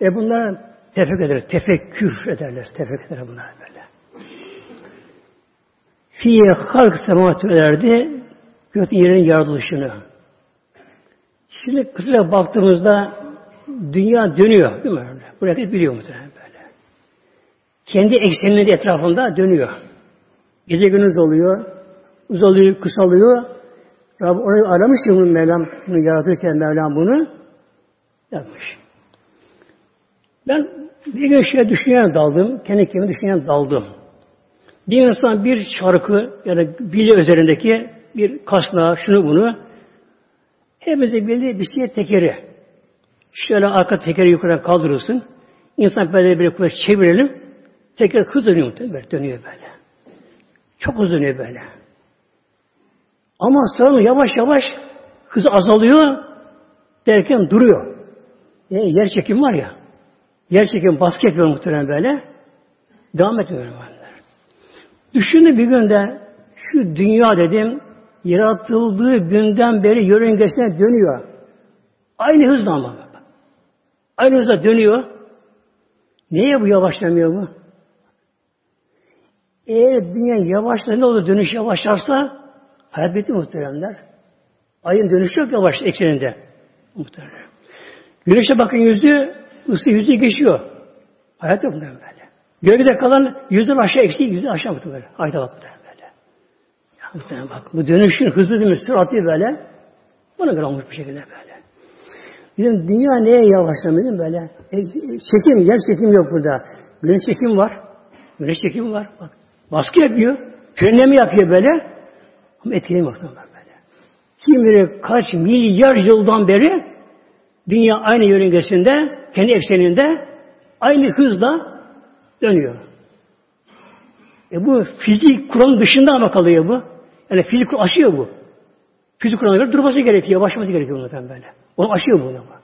e bunlar tefekkür ederler. Tefekkür ederler. Tefekkür ederler bunlar böyle. Fiye halk semat ederdi götün yerin yaratılışını. Şimdi kısaca baktığımızda dünya dönüyor değil mi? Buraya biliyor muhtemelen böyle. Kendi ekseninin etrafında dönüyor. Gece gündüz oluyor, uzalıyor, kısalıyor. Rabbim orayı aramış ya bunu Mevlam, bunu yaratırken Mevlam bunu yapmış. Ben bir gün şöyle düşünen daldım, kendi kendime düşünen daldım. Bir insan bir şarkı ya da bilye üzerindeki bir kasnağı, şunu bunu hepimizde bildiği bir şey tekeri. Şöyle arka tekeri yukarı kaldırırsın. İnsan böyle bir kuvvet çevirelim. Teker hız dönüyor böyle, dönüyor böyle. Çok hızlı dönüyor böyle. Ama sonra yavaş yavaş hız azalıyor derken duruyor. E, yer çekim var ya. Yer çekim baskı yapıyor muhtemelen böyle. Devam etmiyor. Düşünün bir günde şu dünya dedim yaratıldığı günden beri yörüngesine dönüyor. Aynı hızla ama. Aynı hızla dönüyor. Niye bu yavaşlamıyor bu? Eğer dünya yavaşlar ne olur dönüş yavaşlarsa hayat bitti muhteremler. Ayın dönüşü yok yavaş ekseninde. Muhterem. Güneşe bakın yüzü, ısı yüzü geçiyor. Hayat yok muhterem böyle. Gölgede kalan yüzün aşağı eksi, yüzü aşağı bakın böyle. Ayda bakın böyle. Ya muhterem bak. Bu dönüşün hızlı mi? Süratli böyle. Buna göre olmuş bir şekilde böyle. Dedim, dünya neye yavaşlamıyor böyle? E, çekim, yer çekim yok burada. Güneş çekim var. Güneş çekim var. Bak. Baskı yapıyor. Frenleme yapıyor böyle. Ama etkilemiyor böyle. Kim bilir kaç milyar yıldan beri dünya aynı yörüngesinde, kendi ekseninde aynı hızla dönüyor. E bu fizik kuranın dışında ama kalıyor bu. Yani fizik aşıyor bu. Fizik kuralına göre durması gerekiyor, başlaması gerekiyor bundan böyle. Onu aşıyor bunu ama.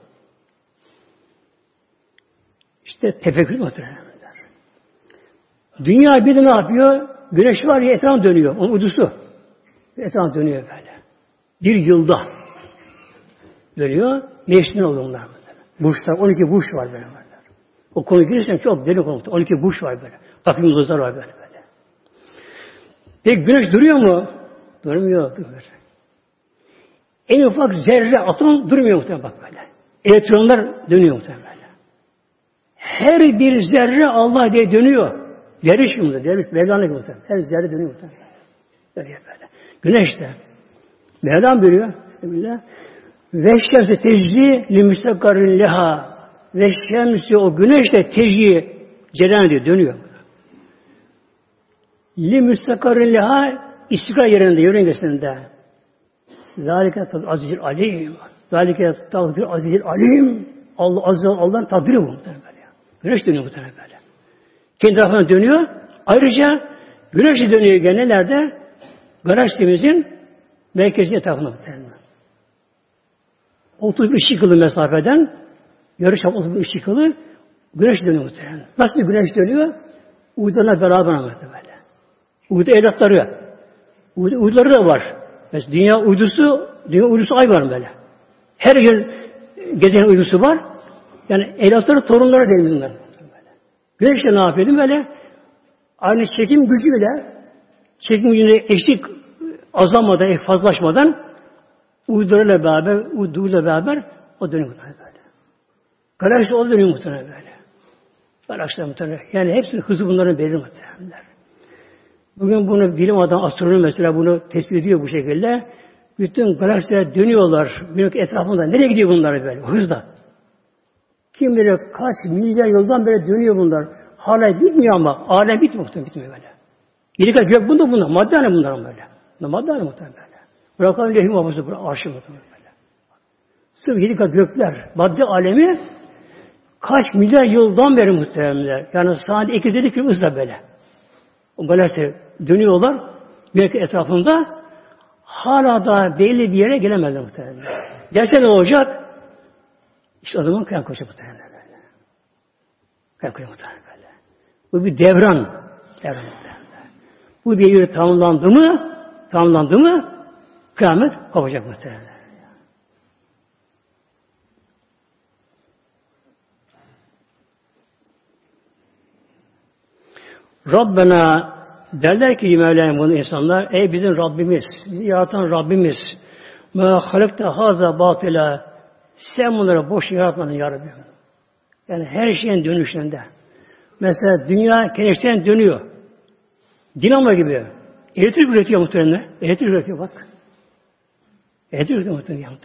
İşte tefekkür muhtemelen. Dünya bir de ne yapıyor? Güneş var ya etraf dönüyor. Onun uydusu. Etraf dönüyor böyle. Bir yılda dönüyor. Mevsimler oluyor bunlar. Burçlar, 12 burç var böyle. böyle. O konu girirsen çok deli konu. 12 burç var böyle. Takvim yıldızlar var böyle. böyle. Peki güneş duruyor mu? Durmuyor. Durmuyor. En ufak zerre, atom durmuyor muhtemelen bak böyle. Elektronlar dönüyor muhtemelen böyle. Her bir zerre Allah diye dönüyor. Derviş muhtemelen. Derviş Mevlana gibi. Her zerre dönüyor muhtemelen. Böyle böyle. Güneş de. Mevlam buyuruyor. Bismillah. Ve şemsi tecri li müstakkarın leha. Ve şemsi o güneş de tecri cereyan ediyor. Dönüyor. Li müstakkarın leha istikrar yerinde, yörüngesinde. Zalike azizil alim. Zalike takdir azizil alim. Allah azze Allah'ın takdiri bu muhtemelen böyle. Güneş dönüyor muhtemelen böyle. Kendi tarafına dönüyor. Ayrıca güneş dönüyor gene nerede? Galaksimizin merkezi etrafına muhtemelen. 30 ışık yılı mesafeden yarış 30 ışık yılı güneş dönüyor muhtemelen. Nasıl güneş dönüyor? Uydularla beraber muhtemelen. Uydu evlatları. Uydu, uyduları da var. Mesela dünya uydusu, dünya uydusu ay var böyle. Her gün gezegen uydusu var. Yani evlatları, torunları bunlar. Güneş de ne yapıyor böyle? Aynı çekim gücüyle çekim gücünde eksik azalmadan, fazlaşmadan uyduruyla beraber, uyduruyla beraber o dönüyor muhtemelen böyle. Galaksi o dönüyor muhtemelen böyle. Galaksiler muhtemelen. Yani hepsinin hızı bunların belli muhtemelen. Bugün bunu bilim adam, astronom mesela bunu tespit ediyor bu şekilde. Bütün galaksiler dönüyorlar. Büyük etrafında. Nereye gidiyor bunlar böyle? Hızla. Kim bilir kaç milyar yıldan beri dönüyor bunlar. Hala bitmiyor ama. Alem bitmiyor muhtemelen. Bitmiyor böyle. Yedi gök bunda bunlar. Madde alem bunlar böyle. Madde alem muhtemelen böyle. Bırakalım lehim hafızı. Arşı muhtemelen böyle. Sırf yedi kat gökler. Madde alemi kaç milyar yıldan beri muhtemelen. Yani sadece iki dedik ki hızla böyle. O galaksi dönüyorlar. Belki etrafında hala da belli bir yere gelemezler muhtemelen. Gelse ne olacak? İşte o zaman kıyamet koşacak muhtemelen böyle. Koşacak muhtemelen böyle. Bu bir devran. Devran muhtemelen. Bu devir tamamlandı mı tamamlandı mı kıyamet kopacak muhtemelen. Rabbena derler ki Mevla'ya bunu insanlar ey bizim Rabbimiz bizi yaratan Rabbimiz ma halakta haza batila sen bunları boş yaratmadın ya Rabbi. Yani her şeyin dönüşünde. Mesela dünya keneşten dönüyor. Dinamo gibi. Elektrik üretiyor muhtemelen. Elektrik üretiyor bak. Üretiyor muhtemelen.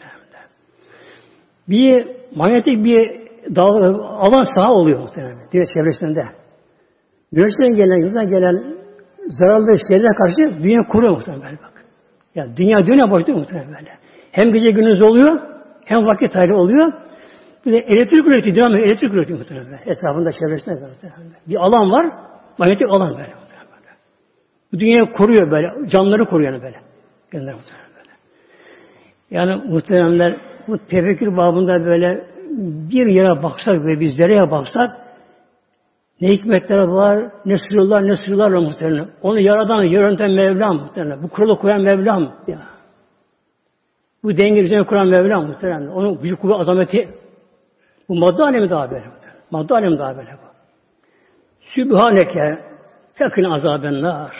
Bir manyetik bir dağ, alan saha oluyor muhtemelen. Dünya çevresinde. Güneşten gelen, yüzden gelen zararlı şeylere karşı dünya kuruyor muhtemelen bak. Ya dünya dönüyor başlıyor muhtemelen böyle. Hem gece gündüz oluyor, hem vakit ayrı oluyor. Bir de elektrik üretiyor, devam ediyor, elektrik üretiyor muhtemelen böyle. Etrafında çevresinde muhtemelen. Bir alan var, manyetik alan böyle böyle. Dünyayı koruyor böyle, canları koruyor yani böyle. Gönder muhtemelen. Yani muhtemelenler bu tefekkür babında böyle bir yere baksak ve biz nereye baksak ne hikmetler var, ne sırlar, ne sırlar var muhtemelen. Onu yaradan, yöneten Mevlam muhtemelen. Bu kuralı koyan Mevlam. Ya. Bu denge üzerine kuran Mevlam muhtemelen. Onun gücü kuvvet azameti. Bu madde alemi daha böyle. Madde alemi daha böyle bu. Sübhaneke sakın azaben nar.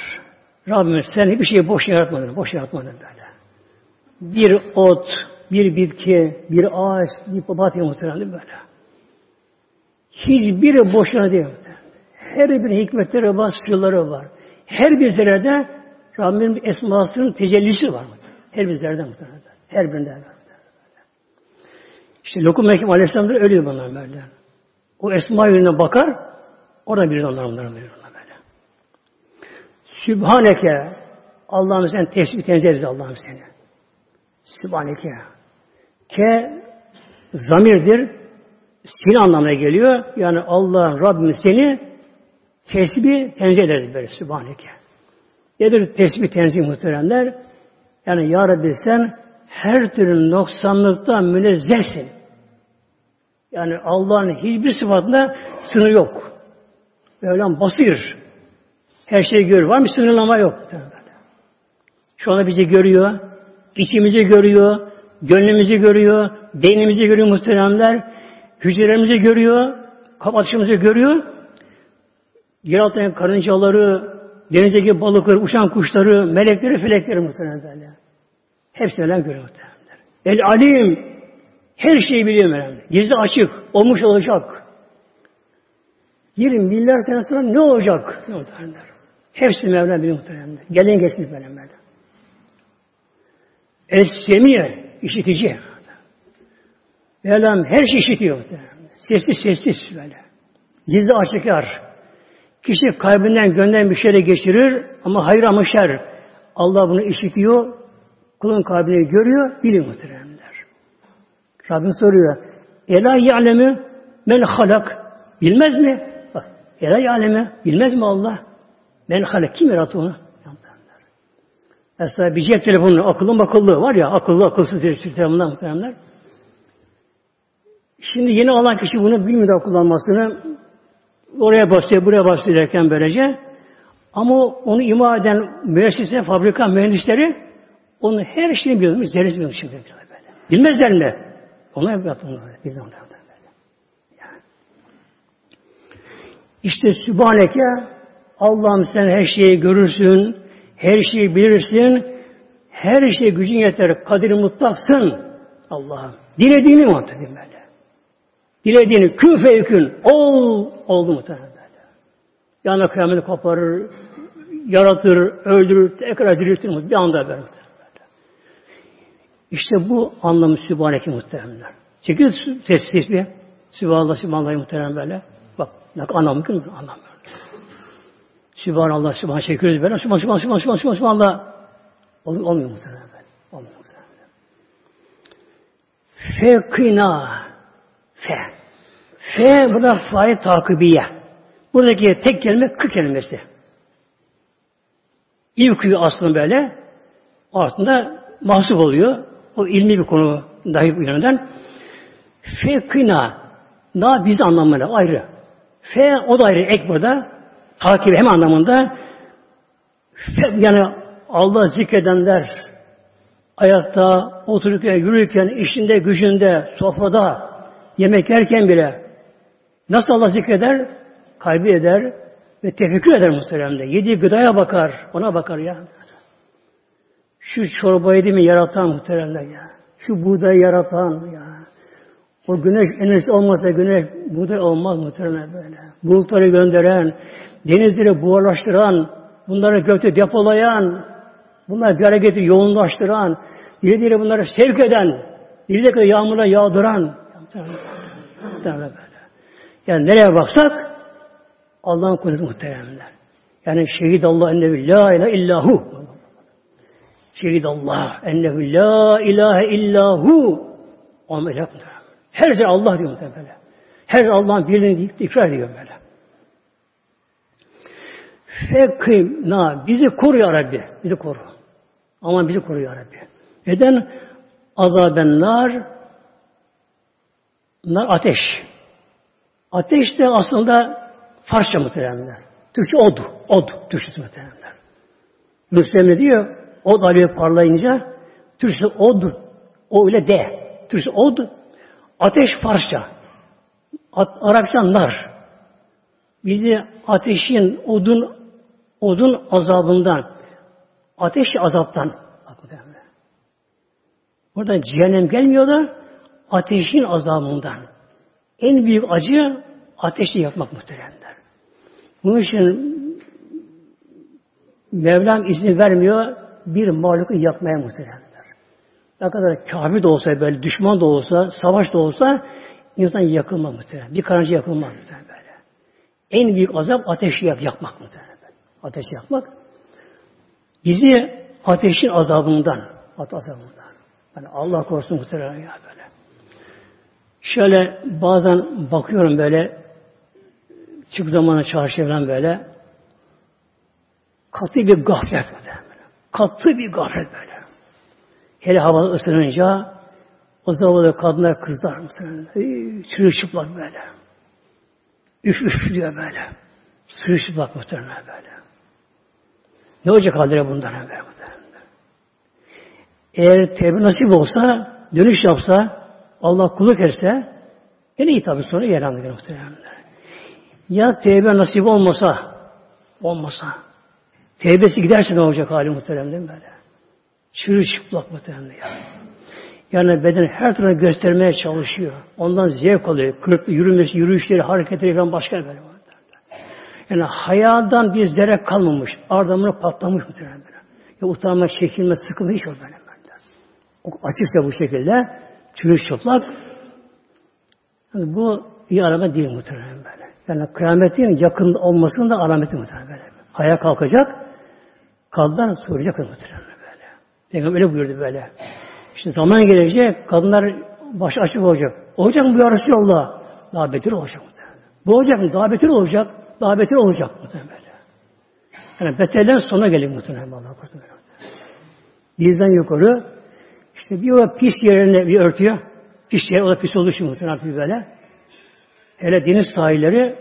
Rabbimiz sen hiçbir şeyi boş yaratmadın. Boş yaratmadın böyle. Bir ot, bir bitki, bir ağaç, bir papatya muhtemelen böyle. Hiçbiri boşuna değil. Her bir hikmetleri var, sırları var. Her bir zerrede Rabbinin esmasının tecellisi var. Her bir zerrede muhtemelen. Her birinde var. İşte Lokum Mekim Aleyhisselam ölüyor bunlar böyle. O esma yönüne bakar, orada bir onlar onların böyle. Sübhaneke Allah'ım sen tesbih tenzih Allah'ım seni. Sübhaneke. Ke zamirdir. Seni anlamına geliyor. Yani Allah Rabbimiz seni tesbih tenzih ederiz böyle Sübhaneke. Nedir tesbih tenzih muhteremler? Yani Ya Rabbi sen her türlü noksanlıktan münezzehsin. Yani Allah'ın hiçbir sıfatında sınır yok. Mevlam basıyor. Her şeyi görüyor. Var mı sınırlama yok. Şu anda bizi görüyor. İçimizi görüyor. Gönlümüzü görüyor. Beynimizi görüyor muhteremler. Hücrelerimizi görüyor. Kapatışımızı görüyor. Yeraltındaki karıncaları, denizdeki balıkları, uçan kuşları, melekleri, felekleri böyle. Hepsi öyle görüyor muhtemelen. El alim her şeyi biliyor Mevlam. Gizli açık. Olmuş olacak. 20 milyar sene sonra ne olacak? Ne olacak? Hepsi Mevlam biliyor muhtemelen. Gelen geçmiş Mevlam. Es-semiye işitici. Mevlam her şeyi işitiyor. Sessiz sessiz böyle. Gizli açıklar. Kişi kalbinden gönlünden bir şeyle geçirir ama hayır ama şer. Allah bunu işitiyor. Kulun kalbini görüyor, biliyor muhteremler. Rabbim soruyor. Ela ya'lemi men halak. Bilmez mi? Bak, Ela ya'lemi. Bilmez mi Allah? Men halak. Kim yarattı onu? Mesela bir cep telefonu akıllı akıllı var ya akıllı akılsız telefonlar muhteremler. Şimdi yeni alan kişi bunu bilmiyor kullanmasını oraya basıyor, buraya basıyor derken böylece ama onu ima eden müessese, fabrika mühendisleri onun her şeyini biliyor. Zerresi biliyor şimdi. Bilmezler mi? Onlar yapıyor. Bilmem. Yani. İşte Sübhaneke Allah'ım sen her şeyi görürsün, her şeyi bilirsin, Her şey gücün yeter. Kadir mutlaksın. Allah'ım. Dilediğini muhtemelen böyle. Dilediğini kün fevkün ol oldu muhtemelen böyle. Yani kıyameti koparır, yaratır, öldürür, tekrar diriltir bir anda böyle. İşte bu anlamı Sübhaneke muhteremler. Çekil sessiz bir. Sübhanallah, Sübhanallah muhterem böyle. Bak anlam mümkün mü? Sübhanallah, Sübhanallah çekiyoruz böyle. Sübhanallah, Sübhanallah, Sübhanallah, Sübhanallah, Sübhanallah. Olmuyor, olmuyor muhterem böyle. Olmuyor muhterem. Fekina. Fe. Fe burada fail takibiye. Buradaki tek kelime kı kelimesi. İlkü aslında böyle aslında mahsup oluyor. O ilmi bir konu dahi bu yönden. Fekina daha biz anlamıyla ayrı. Fe o da ayrı ek burada. Takip hem anlamında yani Allah zikredenler ayakta, otururken, yürürken, işinde, gücünde, sofrada, yemek yerken bile nasıl Allah zikreder? Kalbi eder ve tefekkür eder muhteremde. Yediği gıdaya bakar, ona bakar ya. Şu çorbayı değil mi yaratan muhteremler ya. Şu buğdayı yaratan ya. O güneş enerjisi olmasa güneş buğday olmaz muhteremler böyle. Bulutları gönderen, denizleri buharlaştıran, bunları gökte depolayan, bunlar bir hareketi yoğunlaştıran, dilediğiyle bunları sevk eden, dilediği kadar yağmura yağdıran. Yani nereye baksak Allah'ın kudreti muhteremler. Yani şehit Allah ennehu la ilahe illahu. Şehit Allah ennehu la ilahe illahu. Onun ilah Her şey Allah diyor böyle. Her Allah'ın birliğini ikrar ediyor böyle. Fekimna bizi koru ya Rabbi. Bizi koru. Aman bizi koru ya Rabbi. Neden? Azaben nar ateş. Ateş de aslında Farsça muhteremler. Türkçe od. Od. Türkçe muhteremler. Müslüman diyor od alev parlayınca Türkçe od. O ile de. Türkçe od. Ateş Farsça. Arapça nar. Bizi ateşin, odun odun azabından, ateş azaptan Burada cehennem gelmiyor da ateşin azabından. En büyük acı ateşi yapmak muhteremler. Bunun için Mevlam izin vermiyor bir mahluku yakmaya muhteremler. Ne kadar kafir de olsa böyle, düşman da olsa, savaş da olsa insan yakılmaz muhterem. Bir karınca yakılmaz muhterem böyle. En büyük azap ateşi yak, yakmak muhterem. Ateşi yakmak. Bizi ateşin azabından, at azabından. Yani Allah korusun muhterem ya böyle. Şöyle bazen bakıyorum böyle çık zamanı çarşıdan böyle katı bir gaflet böyle. Katı bir gaflet böyle. Hele havada ısınınca o zaman kadınlar kızlar muhtemelen. Çırılçıplak böyle. Üf üf diyor böyle. Çırılçıplak muhtemelen böyle. Ne olacak halleri böyle. Eğer tevbe nasip olsa, dönüş yapsa, Allah kulluk etse, yine iyi tabi sonra yer alır. Ya tevbe nasip olmasa, olmasa, tevbesi giderse ne olacak hali muhtemelen değil mi böyle? Çürü çıplak muhtemelen ya. Yani beden her türlü göstermeye çalışıyor. Ondan zevk alıyor. Kırıklı yürümesi, yürüyüşleri, hareketleri falan başka böyle. Yani hayadan bir zerre kalmamış. Ardamına patlamış muhtemelen böyle. Ya utanma, çekilme, sıkıntı hiç yok böyle. O açıksa bu şekilde çürük çıplak yani bu iyi alamet değil muhtemelen böyle. Yani kıyametin yakın olmasının da alameti muhtemelen böyle. Ayağa kalkacak, kadınlar soracak muhtemelen böyle. Peygamber öyle buyurdu böyle. İşte zaman gelecek, kadınlar baş açık olacak. Olacak mı bu ya Resulallah? Daha beter olacak. Bu olacak mı? Daha beter olacak. Daha olacak muhtemelen böyle. Yani beterden sona gelir muhtemelen Allah korusun. Dizden yukarı işte bir o pis yerine bir örtüyor. Pis yer, o da pis için muhtemelen artık böyle. Hele deniz sahilleri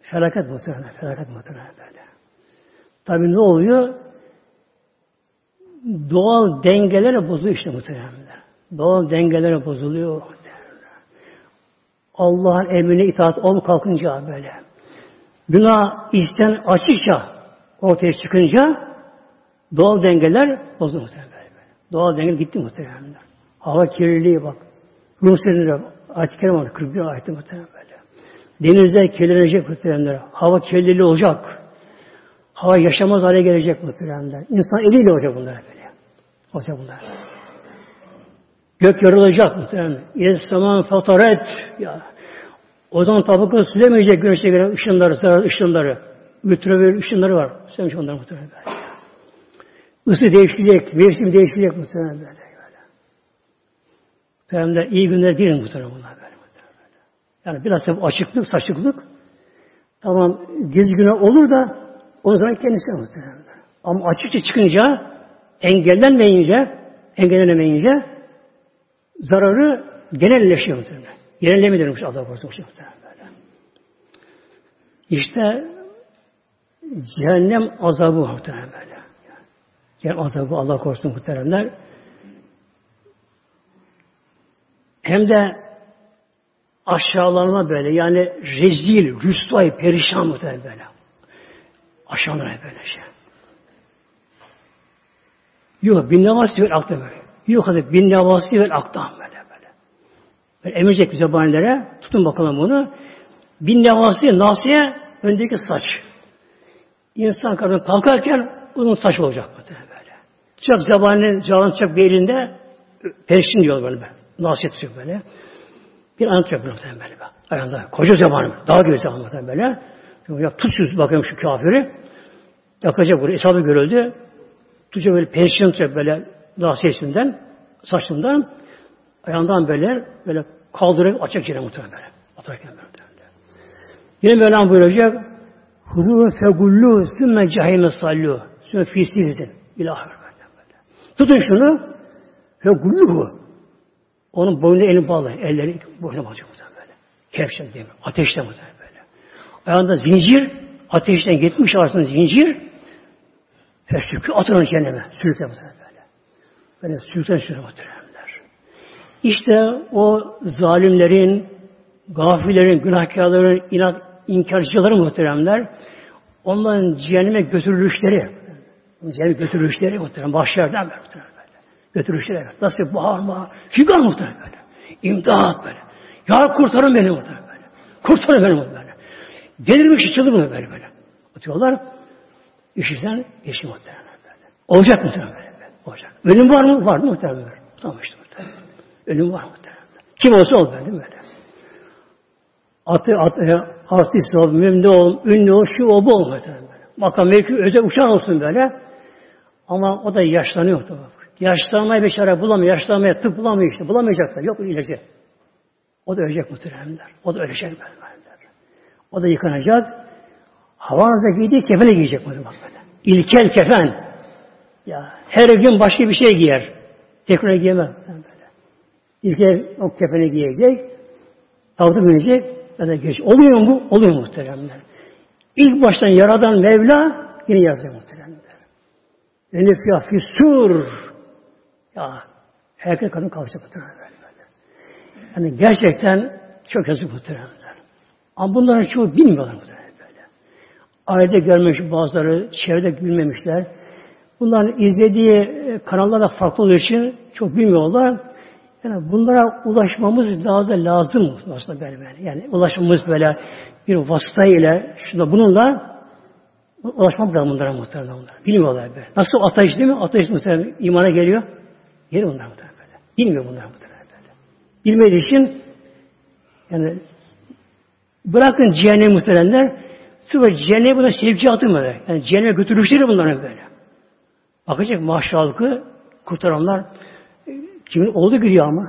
felaket muhtemelen, felaket muhtemelen böyle. Tabi ne oluyor? Doğal dengeler bozuluyor işte muhtemelen. Doğal dengeler bozuluyor. Allah'ın emrine itaat olma kalkınca böyle. Günah işten açıkça ortaya çıkınca doğal dengeler bozuluyor muhtemelen. Doğal denge gitti muhtemelen. Hava kirliliği bak. Rum sözünde ayet-i kerime var. 41 ayeti muhtemelen böyle. Denizler kirlenecek muhtemelen. Hava kirliliği olacak. Hava yaşamaz hale gelecek muhtemelen. İnsan eliyle olacak bunlar böyle. Olacak bunlar. Gök yarılacak muhtemelen. Yes zaman fataret. Ya. O zaman tabakını sülemeyecek güneşe göre ışınları, zarar ışınları. Ultraviyol ışınları var. Sülemiş onlar muhtemelen böyle. Isı değişecek, mevsim değişecek muhtemelen böyle. böyle. Muhtemelen iyi günler değil muhtemelen bunlar böyle. Yani biraz açıklık, saçıklık. Tamam gez güne olur da o zaman kendisi muhtemelen. Ama açıkça çıkınca engellenmeyince engellenemeyince zararı genelleşiyor muhtemelen. Genelleme denilmiş Allah korusun böyle. İşte cehennem azabı muhtemelen böyle. Cehennem azabı Allah korusun muhteremler. Hem de aşağılanma böyle yani rezil, rüsvay, perişan muhtemelen böyle. Aşağılanma böyle şey. Yok bin nevasi vel böyle. Yok hadi bin nevasi vel aktan böyle emirecek bir zabanilere tutun bakalım bunu. Bin nevasi nasiye öndeki saç. İnsan kadın kalkarken uzun saç olacak böyle. Çok zabanın canın çok bir elinde perişin diyor böyle. Nasiye tutuyor böyle. Bir an tutuyor böyle böyle. Ayağında koca zamanı. Daha gibi zamanı böyle. Ya tut şu bakayım şu kafiri. Yakacak buraya. Hesabı görüldü. Tutacak böyle perişan tutacak böyle nasiyesinden, saçından. Ayağından böyle böyle kaldırıp açacak yine muhtemelen böyle. Atarken böyle. Yine Mevlam buyuracak Huzurun fegullu sümme cehime sallu sümme fisizin ilahir böyle. Tutun şunu fegullu onun boynuna elini bağlı. Elleri boynuna bağlayacak böyle. Kevşen diye. Ateşte muhtemelen böyle. Ayağında zincir ateşten gitmiş arasında zincir Feşükü atın onu cehenneme. Sürükle muhtemelen böyle. Böyle sürüklen şuna muhtemelenler. İşte o zalimlerin, gafillerin, günahkarların, inat, inkarcıları muhteremler, onların cehenneme götürülüşleri, cehenneme götürülüşleri muhterem, başlardan böyle muhterem böyle. Götürülüşleri. Nasıl bağırma, figan muhterem böyle. İmdat böyle. Ya kurtarın beni muhterem böyle. Kurtarın beni muhterem böyle. Delirmiş çıldırmıyor böyle böyle. Atıyorlar. İşinden geçim muhterem böyle. Olacak muhterem böyle. Olacak. Ölüm var mı? Var mı muhterem böyle. Tamam işte. Ölüm var muhterem. Kim olsa ol böyle böyle. Atı, atı, artist ol, memnun ol, ünlü ol, şu ol, bu ol mesela. Makam mevki özel uçan olsun böyle. Ama o da yaşlanıyor tabii. Yaşlanmayı bir çare bulamıyor. Yaşlanmaya tıp bulamıyor işte. Bulamayacaklar. Yok ilacı. O da ölecek muhteremler. O da ölecek böyle. O da yıkanacak. Havanıza giydiği kefeni giyecek bak böyle. İlkel kefen. Ya her gün başka bir şey giyer. Tekrar giyemez. İlkel o kefeni giyecek. Tavdı binecek. Yani geç. Oluyor mu? Oluyor muhteremler. İlk baştan yaradan Mevla yine yazıyor muhteremler. Elif ya fissur. Ya herkes kadın kalacak muhteremler. Yani gerçekten çok yazık muhteremler. Ama bunların çoğu bilmiyorlar muhteremler. Ailede görmüş bazıları, çevrede bilmemişler. Bunların izlediği kanallarda farklı olduğu için çok bilmiyorlar. Yani bunlara ulaşmamız da lazım aslında böyle böyle. Yani ulaşmamız böyle bir vasıta ile şunda bununla ulaşmak lazım bunlara muhtemelen bunlara. Bilmiyorlar böyle. Nasıl ateist değil mi? Ateist muhtemelen imana geliyor. Geliyor bunlar muhtemelen böyle. Bilmiyor bunlar muhtemelen böyle. Bilmediği için yani bırakın cehennem muhtemelenler sırf cehenneme buna mı böyle? Yani cehenneme götürüşleri bunların böyle. Bakacak maşallah kurtaranlar Kimin oğlu gidiyor ama.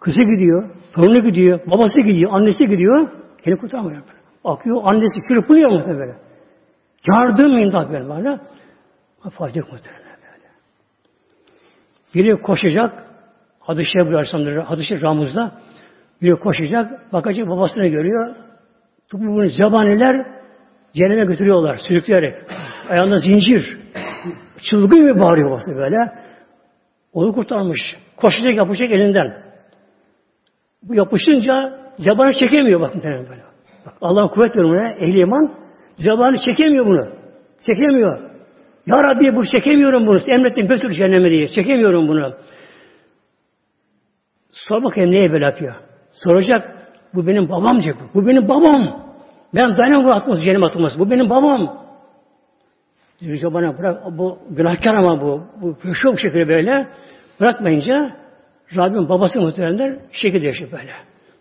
Kızı gidiyor, torunu gidiyor, babası gidiyor, annesi gidiyor. Kendini kurtarmıyor. Akıyor, annesi çırpınıyor mu böyle. Yardım imdat böyle bana. Fayda muhtemelen böyle. Biri koşacak, hadis-i şerif Aleyhisselam'da, hadis-i Ramuz'da biri koşacak, bakacak babasını görüyor. Bunu zebaniler cehenneme götürüyorlar, sürükleyerek. Ayağında zincir. Çılgın gibi bağırıyor babası böyle. Onu kurtarmış. Koşacak yapacak elinden. Bu yapışınca zebanı çekemiyor bakın böyle. Bak, Allah'ın kuvvet veriyor buna. Ehli iman zebanı çekemiyor bunu. Çekemiyor. Ya Rabbi bu çekemiyorum bunu. Emrettin götür cehenneme diye. Çekemiyorum bunu. Sor bakayım neye böyle yapıyor? Soracak. Bu benim babam diyecek. Bu benim babam. Ben dayanamam atması, cehennem atılması. Bu benim babam. Diyor bana bırak. Bu günahkar ama bu. Bu bu şekilde böyle. Bırakmayınca Rabbim babası muhtemelenler şekilde yaşıyor böyle.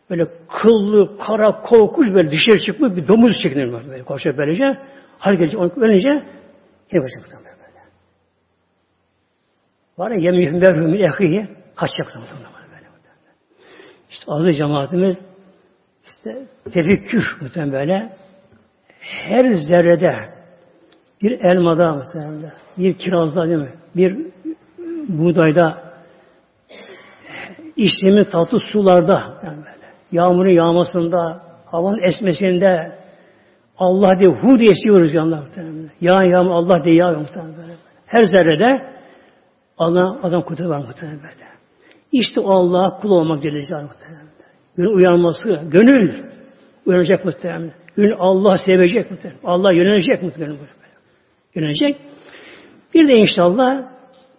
Böyle kıllı, kara, korkunç böyle dışarı çıkmış bir domuz şeklinde böyle koşuyor böylece. Hareket edince, ölünce yine başına muhtemelen böyle. Var ya yemin merhumun ehiyi kaçacak muhtemelen böyle. İşte aziz cemaatimiz işte tefekkür muhtemelen böyle her zerrede bir elmada muhtemelen bir kirazda değil mi? Bir buğdayda içtiğimiz tatlı sularda yani böyle, yağmurun yağmasında havanın esmesinde Allah diye hu diye esiyoruz yanlar muhtemelen. Yağan yağmur Allah diye yağıyor muhtemelen böyle. Her zerrede Allah adam kudreti var muhtemelen böyle. İşte o Allah'a kul olmak gelecek muhtemelen. Gönül uyanması, gönül uyanacak muhtemelen. Gönül Allah sevecek muhtemelen. Allah yönelecek muhtemelen. Yönelecek. Bir de inşallah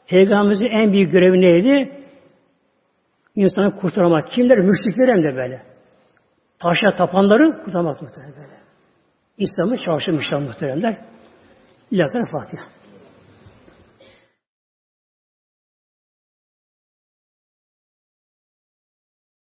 Peygamberimizin en büyük görevi neydi? İnsanı kurtarmak. Kimler? Müşrikler hem de böyle. Taşa tapanları kurtarmak muhtemelen böyle. İslam'ı çalışır müşterem muhteremler. İlahi Fatiha.